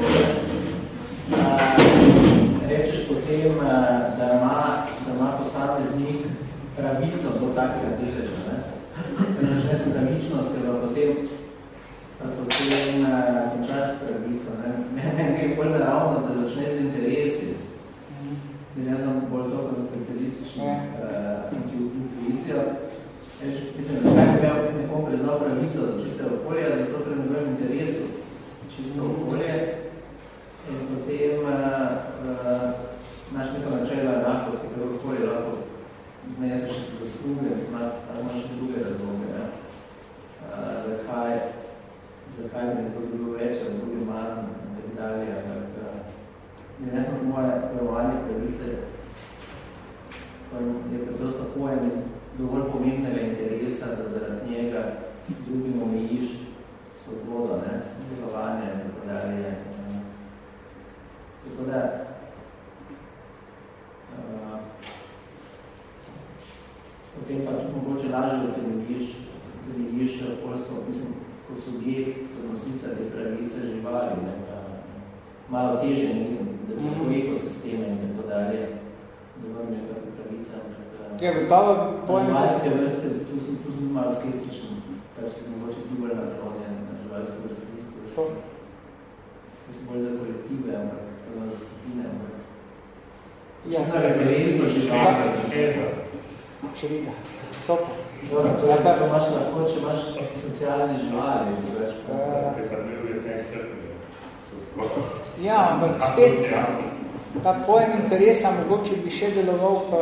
a, rečeš potem, a, da ima, da ima posameznik pravico do takega deleža. Ne? Začne s pravičnost, ker pa potem potem uh, končaš s pravico. Meni je bolj naravno, da začneš z interesi. Mislim, jaz bolj to kot specialistično uh, intuicijo. Mislim, zakaj bi nekom priznal pravico za čiste okolje, zato ne bojem interesu čisto okolje. In potem uh, uh, naš neko načelo enakosti, ker okolje lahko ne se še zasluge, ali imaš še druge razloge. Ja? Uh, zakaj zakaj bi to bilo več, ali drugi manj, in tako dalje. In jaz sem moje pojavanje pravice, je preprosto pojem dovolj pomembnega interesa, da zaradi njega drugim omejiš svobodo, ne, delovanje in tako dalje. Tako da, uh, potem pa tudi mogoče lažje utemeljiš, utemeljiš polsko, mislim, kot subjekt, kot nosica te pravice živali, ne, pa, malo teže da bi mm. ekosisteme in tako dalje, da vam je kako pravica. Ja, gotovo pojem... Živalske vrste, tu sem, tu sem malo skeptičen, kar se mogoče ti bolj naklonjen na živalske vrste, isto vrste. Da se bolj za kolektive, ampak za skupine, ampak... Ja, na referencu živali. Črida. Super. Dobro, to je tako imaš lahko, če imaš socialne živali. Ja, ampak spet, ta pojem interesa, mogoče bi še deloval pa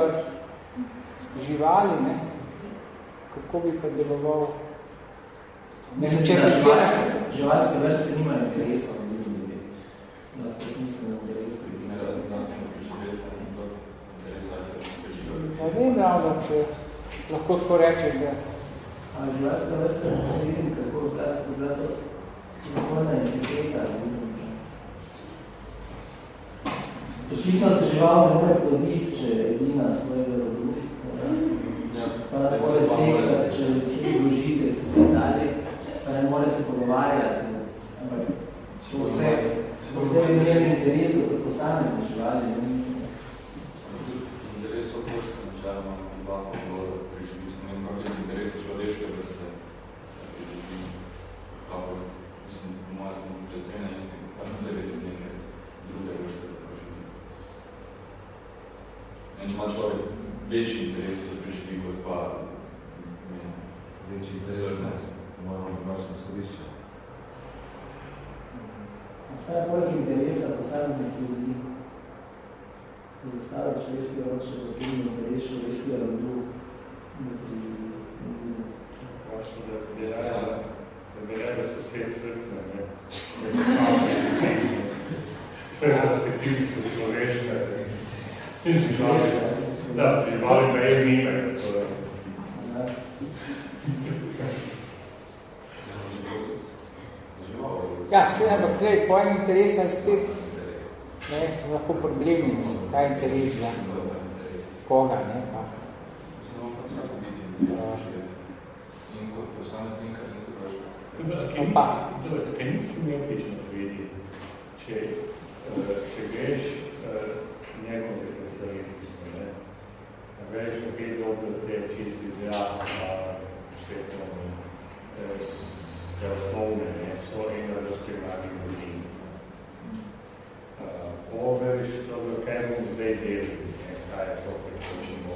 živali, ne? Kako bi pa deloval? Mislim, če bi cena... Živalske vrste nima interesa, ne bi ljudi. No, to smisel na interes pri Pa vem ravno, če lahko tako reče, da... A živalska vrsta, vidim, kako je bila to vzhodna entiteta. Očitno se žival ne more ploditi, če je edina svojega rodu. Pa da pored seksa, če vsi zložite tako dalje, pa ne more se pogovarjati. Ampak vse, vse je imeli interesu kot posamezne živali. Interesu okoljstva načaloma dva pogovora preživi, smo nekaj, kak je interesu človeške vrste preživi. Kako, mislim, po mojem, prezvena isti, pa interes neke druge vrste En, če ima človek večji interes, da preživi kot pa večji interes, ne, moramo skorišče. Vse je poleg interesa posameznih ljudi, zastavlja človeški rod še posebno interes človeškega rodu notri ljudi. Možno, da bi rada, da bi rada sosed srkne, ne? To je rada specifično človeška. Da, si živali pa je nime. Ja, vse, ampak tukaj pojem interesa spet ne, so lahko problemi, kaj je interes za koga, ne, pa. In kot posameznika in kot vrsta. Pa. Kaj nisi neopično vidi, če, če greš nekom specialistično, ne, greš nekaj dobro te čisti zrak, pa vse to, te osnovne, ne, so eno razprimati ljudi. Poveriš, dobro, kaj bomo zdaj delili, ne, kaj je to, kaj hočemo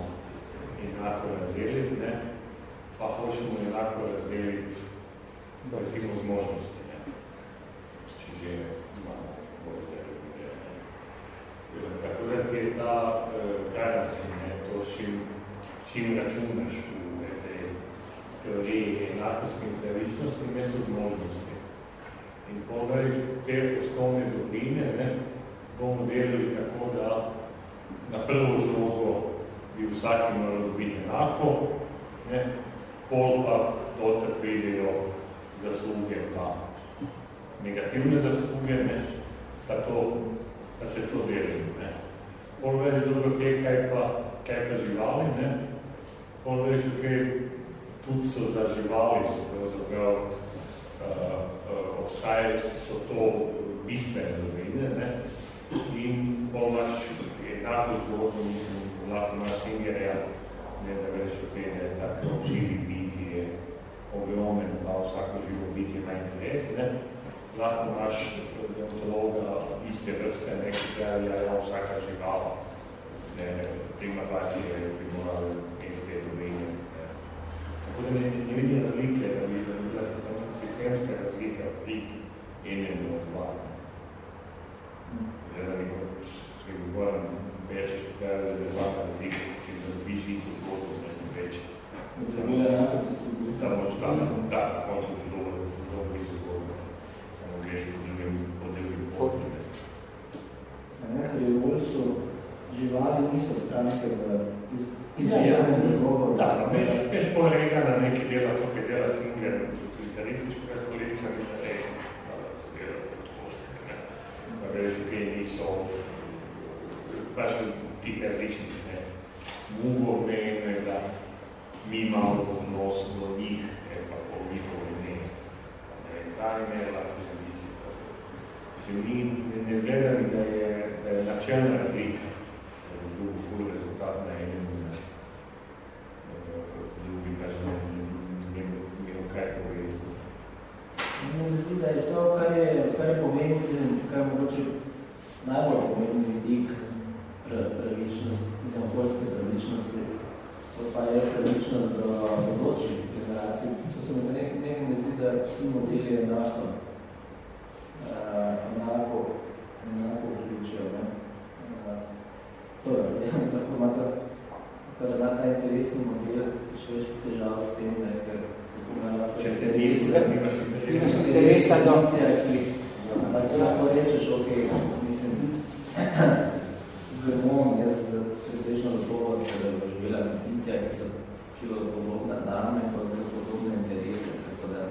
enako razdeliti, ne, pa hočemo enako razdeliti, recimo, z možnosti, ne, če že imamo bolj realizirane. Tako da ti je ta, kaj nas ne, to čim, čim računaš v tej teoriji enakosti in pravičnosti, mesto z možnosti. In poveriš te osnovne dobrine, ne, bomo delali tako, da na prvo žlogo bi vsaki moral dobiti enako, ne, pol pa dotak vidijo zasluge pa negativne zasluge, ne, pa, to, pa se to deli. Ne. Več dobro kaj, kaj pa, kaj pa živali, ne, pol več kaj tudi so za živali, so pravzaprav uh, uh, obstajajo, so to bistvene dobine, ne, in pol imaš enako zgodbo, mislim, lahko imaš Singerja, ne da veš o tem, da je tako živi biti je ogromen, da vsako živo biti ima interes. Ne? Lahko imaš deontologa iste vrste, neki pravi, ja, ja, vsaka živala, ne, primatacije bi morali imeti te domene. Tako da ne, ne vidim razlike, da bi, da bi bila sistemska razlika pri enem do dva. Zdaj, da neko, če bi moram bežeš, da je dva razlika, da dobiš isto zgodbo, da ne več. Samo enako distribucija. Samo da, da, na koncu bi dobro, dobro isto zgodbo. Samo greš po drugem, po drugem potrebe. Pri Olsu živali niso stranke v Da, veš, veš polega na neki dela, to, kaj dela Singer, totalitarističkega stoleča, ni da reče, da to dela potoške, ne. Pa veš, kaj niso, pač tih različnih, ne. Mugo mene, da mi imamo odnos do njih, ne, pa po njihovi ne. Ne, kaj ne, lahko se misli. Mislim, ni, ne, ne zgleda mi, da je, da je načelna razlika, da je v drugu ful rezultat na enem drugi kažem, ne vem, kaj povedal. Meni se zdi, da je to, kar je, kar je pomembno, kar je mogoče najbolj pomembni vidik pra, pravičnosti, mislim, okoljske pravičnosti, to pa je pravičnost do bodočih generacij. To se mi ne, ne, ne zdi, da vsi modeli enako, uh, enako, enako vključijo. Ne? Uh, to je, zdaj, lahko ima to, kada ima ta interesni model še več težav s tem, ne, ker Če te interesa, nimaš interesa. Interesa ki ampak ti lahko rečeš, ok, mislim, gremo, jaz z presrečno gotovost, da bo živela bitja, ki so kilo podobna name, pa da podobne interese, tako da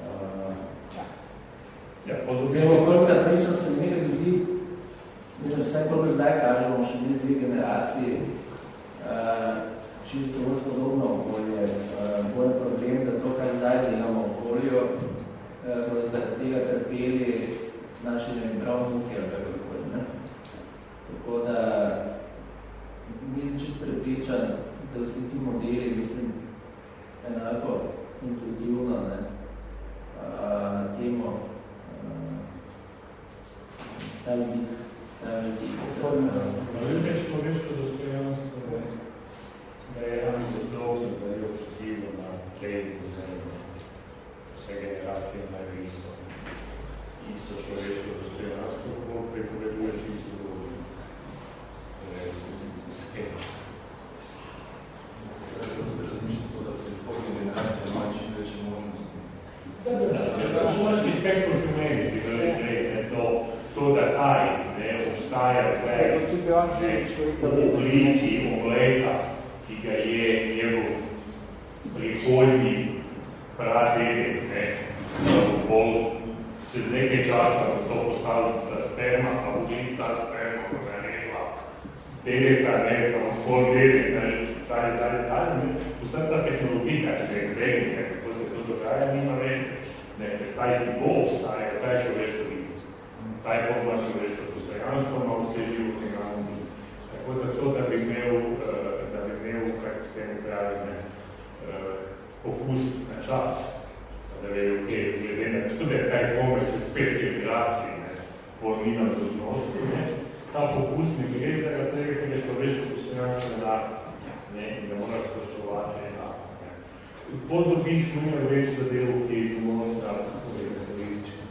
uh, Ja, podobno. Zelo, koliko da pričal se mi zdi, mislim, vsaj koliko zdaj kažemo, še bili dve generaciji, uh, čisto bolj podobno okolje. Uh, bolj problem, da to, kar zdaj delamo v okolju, uh, bodo zaradi tega trpeli naši pravnuki ali kakorkoli. Ne? Tako da nisem čisto prepričan, da vsi ti modeli, mislim, enako intuitivno ne, uh, na temo uh, ta vidik, ta vidik. Može več človeško dostojanstvo, ne? da je Jan Zodlovno, da je obsodilo na tleh, vse generacije imajo isto. Isto človeško dostojanstvo, ko prepoveduješ isto drugo. Razmišljati to, da prihodnje generacije imajo čim večje možnosti. Da, da, da, da, moraš spektrum humanity, da je ne, to, to, da taj ne, obstaja zdaj, Da tudi on živi ne, človeka v obliki obleka, ki ga je njegov prihodnji pradedek, ne, bolj čez nekaj časa bo to postalo ta sperma, pa bo njih ta sperma, ko ga rekla, dedeka, ne, pa bo pol dedek, ne, dalje, dalje, dalje, ne, vsa ta tehnologija, če je tehnika, kako se to dogaja, nima veze, ne, ker taj ki bo obstajal, taj človeško vidnost, taj bo ima človeško dostojanstvo, ima vse životne garanci. Tako da to, da bi imel, eh, da bi imel, kak s tem pravi, ne, eh, popust na čas, da ve, ok, glede na to, da je taj pomer čez pet generacij, ne, po nima dožnosti, ne, ta popust ne gre za tega, ker je človeško dostojanstvo enak, ne, in da moraš spoštovati enak, ne. Bolj dobiš, nima več zadev, ki jih moraš da povedati za rizične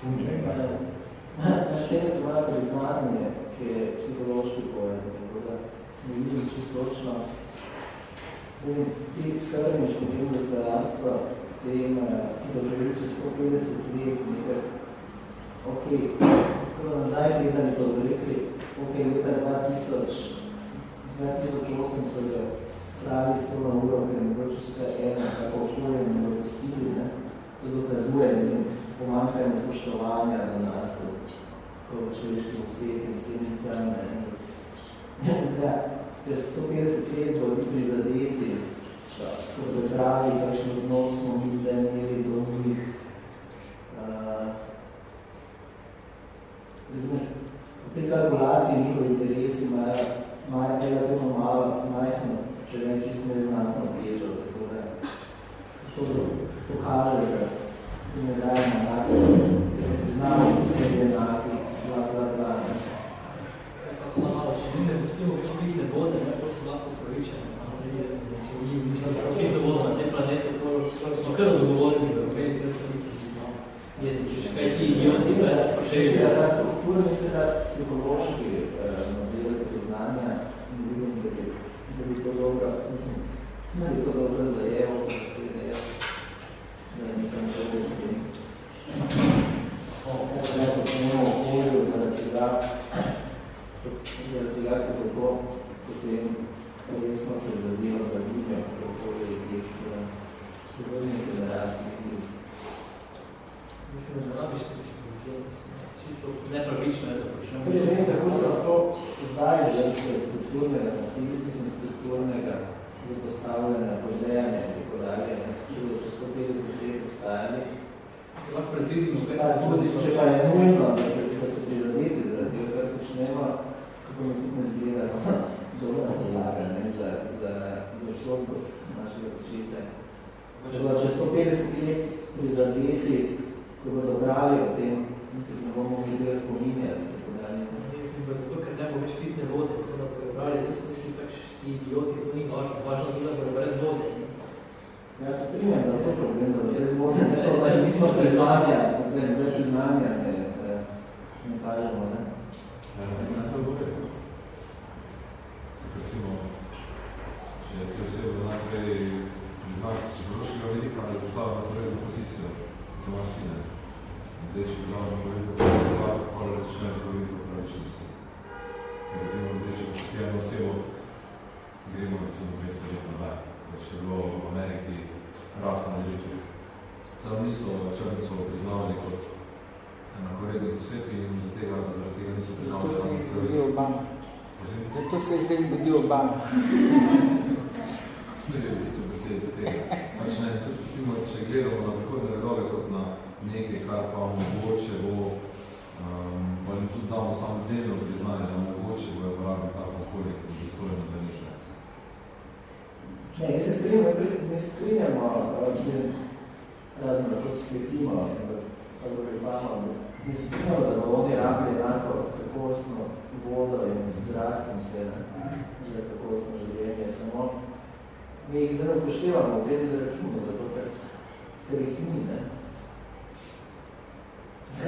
Tu mi ne gre. Naštete tvoje priznanje, ki je psihološki pojem, tako da ne vidim čisto točno. In ti krvniš potem dostojanstva, tem, ki doživi čez 150 let, nekaj, ok, ko nazaj gledali, bi rekli, ok, leta 2000, 2008 so ga strali s to na uro, ker mogoče se eno tako okolje ne dopustili, ne, to dokazuje, mislim, pomankanje spoštovanja do nas, tako človeškega sveta in sedem ja, Zdaj, ker 150 let bodi prizadeti, kot da pravi, kakšen odnos smo mi zdaj imeli do njih. Uh, v tej kalkulaciji njihovi interesi imajo, imajo relativno malo, majhno, če ne čisto neznatno težo, tako da to, to kaže, da ne dajemo na tako, ker se priznamo, da se je na voze, ne, to su lahko upravičeni, jezni, znači, če v njih nič ne to voze planetu, to smo kar da obej krčnici jezni, če še kaj ti imajo, ti pa se počeli. Ja, da smo furnite, da e, priznanja in vidim, da bi to dobro, mislim, da bi to dobro zajevo,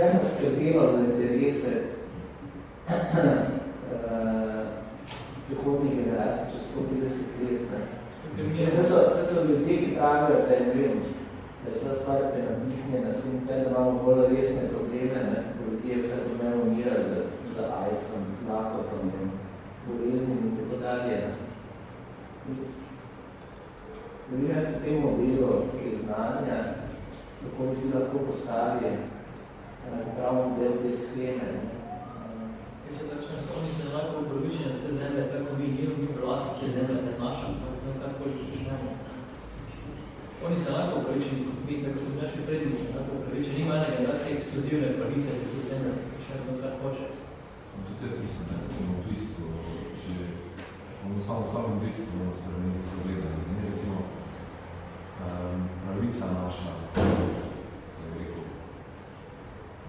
Zdaj nas skrbilo za interese prihodnih generacij čez 150 let, ne. Vse so, vse so ljudje, ki pravijo, da je, ne vem, da je vsa stvar prenabihnjena, s tem, kaj imamo bolj resne probleme, ne, ko ljudje vse pomeni umira za, za ajcem, z lakotom, boleznim in tako dalje. Da mi jaz po tem modelu priznanja, kako bi lahko postavi pravno del te scheme. Ne. Če takšne so, oni se lahko upravičeni, da te zemlje, tako mi njim, mi prelastni te zemlje pred našem, Oni se lahko upravičeni kot mi, tako so naši predniki lahko upravičeni. Nima ena generacija ekskluzivne pravice, da se zemlja, še ne znam, kar hoče. Tudi jaz mislim, da recimo v bistvu, če ono samo v samem bistvu bomo spremeniti so gledali. Ne recimo um, pravica naša, se je rekel,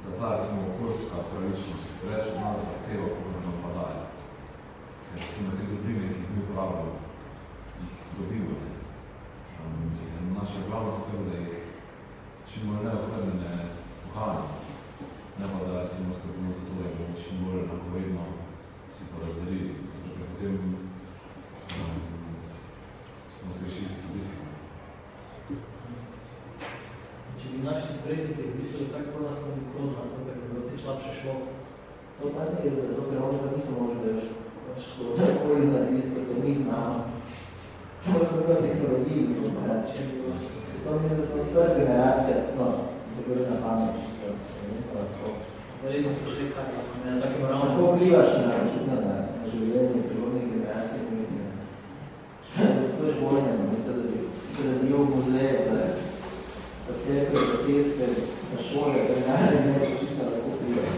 da ta recimo okoljska pravičnost več od nas zahteva, kako nam pa daje. Se recimo te dobine, ki jih mi uporabljamo, jih dobimo. Um, naša glavna skrb, da jih čim bolj neokrnjene pohane. Ne pa da recimo skrbimo za to, da je bomo čim bolj enakovredno si pa razdelili. Zato, ker potem um, smo zgrešili s turistom. Če bi naši predniki razmišljali tako, da smo bi kodna, zato da bi si slabše šlo. To pa ne je zato, ker oni pa niso mogli več školi narediti, kot se mi znamo. To so bilo tehnologiji, mislim, da če bi bilo. To mislim, da smo prva generacija, no, zagovorili na pamet, čisto. Verjetno so še kaj, ne na takem ravno. Kako vplivaš na, na, na, na življenje prihodnih generacij in umetnje? To je vojne, mislim, da bi gradil v muzeju, da pa cerkve, pa ceste, pa šole, da je najbolj ne očitno, da kako vplivaš.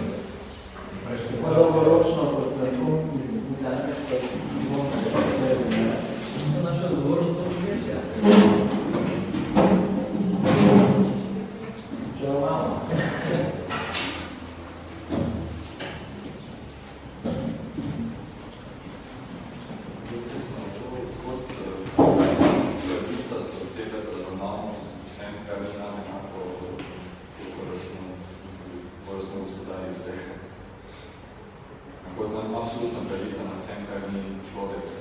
Tako dolgoročno, kot na to, mislim, mislim, da je To da nisem na človek.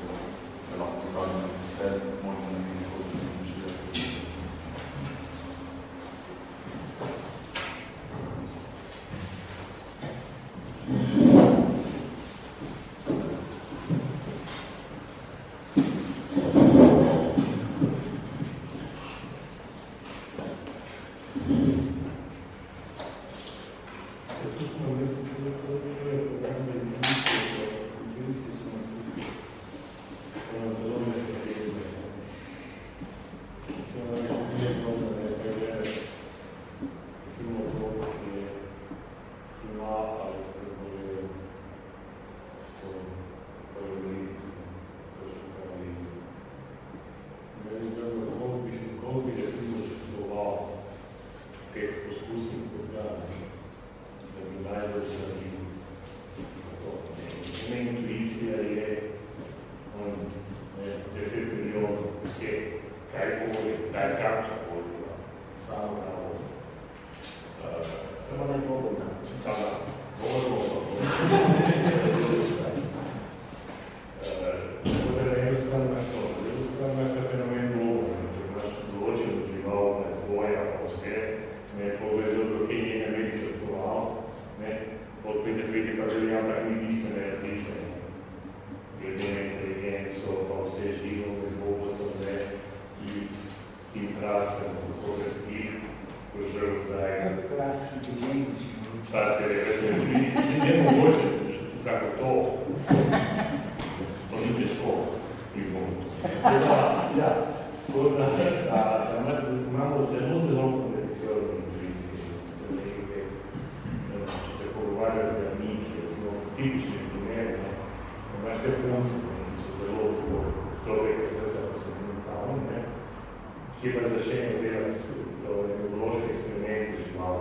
Ki pa začnejo delati neurološke eksperimente žival.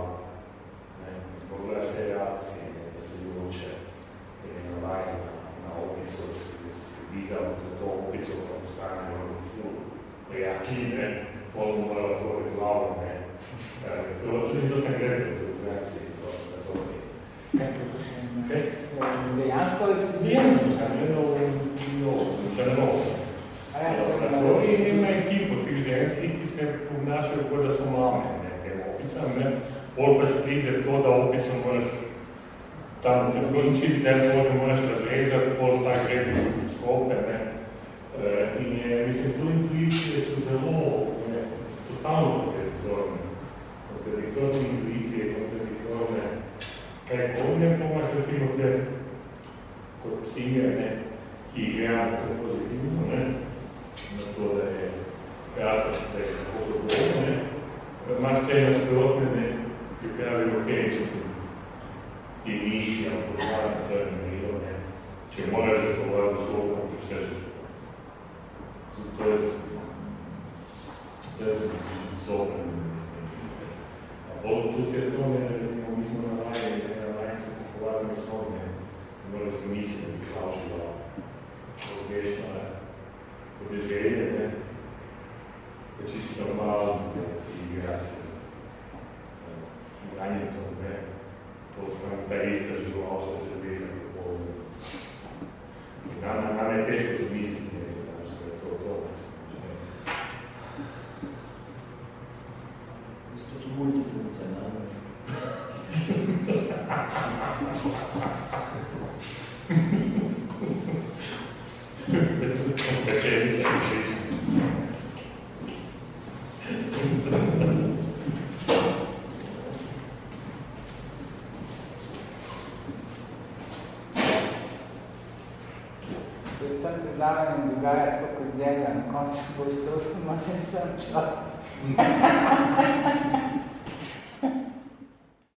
Ne, pogledaš te reakcije, ne, da se ljuboče, ker je navajen na, na opisu, viza za to opiso, pa postanejo ful, rejaki, ne, pol mu mora otvori glavo, ne. E, to, tudi to sem gledal v operaciji, to, da to je. Kaj to še ne? Kaj? Dejansko je Nijem, sem gledal jo, še ne bom. A ja, Tako in ima ekipo tih ženskih, ki se obnašajo, kot da so mame, ne, tem opisam, ne. Pol pač pride to, opisom moraš tam ne, to, da moraš razrezati, pol tak gledi skope, ne. E, in je, mislim, tu intuicije so zelo, ne, totalno kontradiktorne. Kontradiktorne intuicije, kontradiktorne kaj kodne, pa imaš recimo te kot psinje, ne, ki igrajo tako pozitivno, ne, na to, da je da je tako dobro, ne, imaš te nasprotne, ne, ki pravijo, ok, mislim, poznano, to je nemilo, ne, če moraš žrtvovati zelo, pa boš vse žrtvovati. To je. A bolj tudi je to, recimo, mi smo navajeni, ne, navajeni se pogovarjali s ne, morali se misliti, da bi klavšila odvešno, ne, podeželje, ne, je čisto normalno, da si igra se igranje to, ne, to sem ta ista žival, vse se vede, kako In nam, nam je težko se misliti, ne, da je to to. To je multifunkcionalno. Pečenica je všeč. Se v tem dogaja tako kot zemlja, na koncu bo isto samo ne sem človek.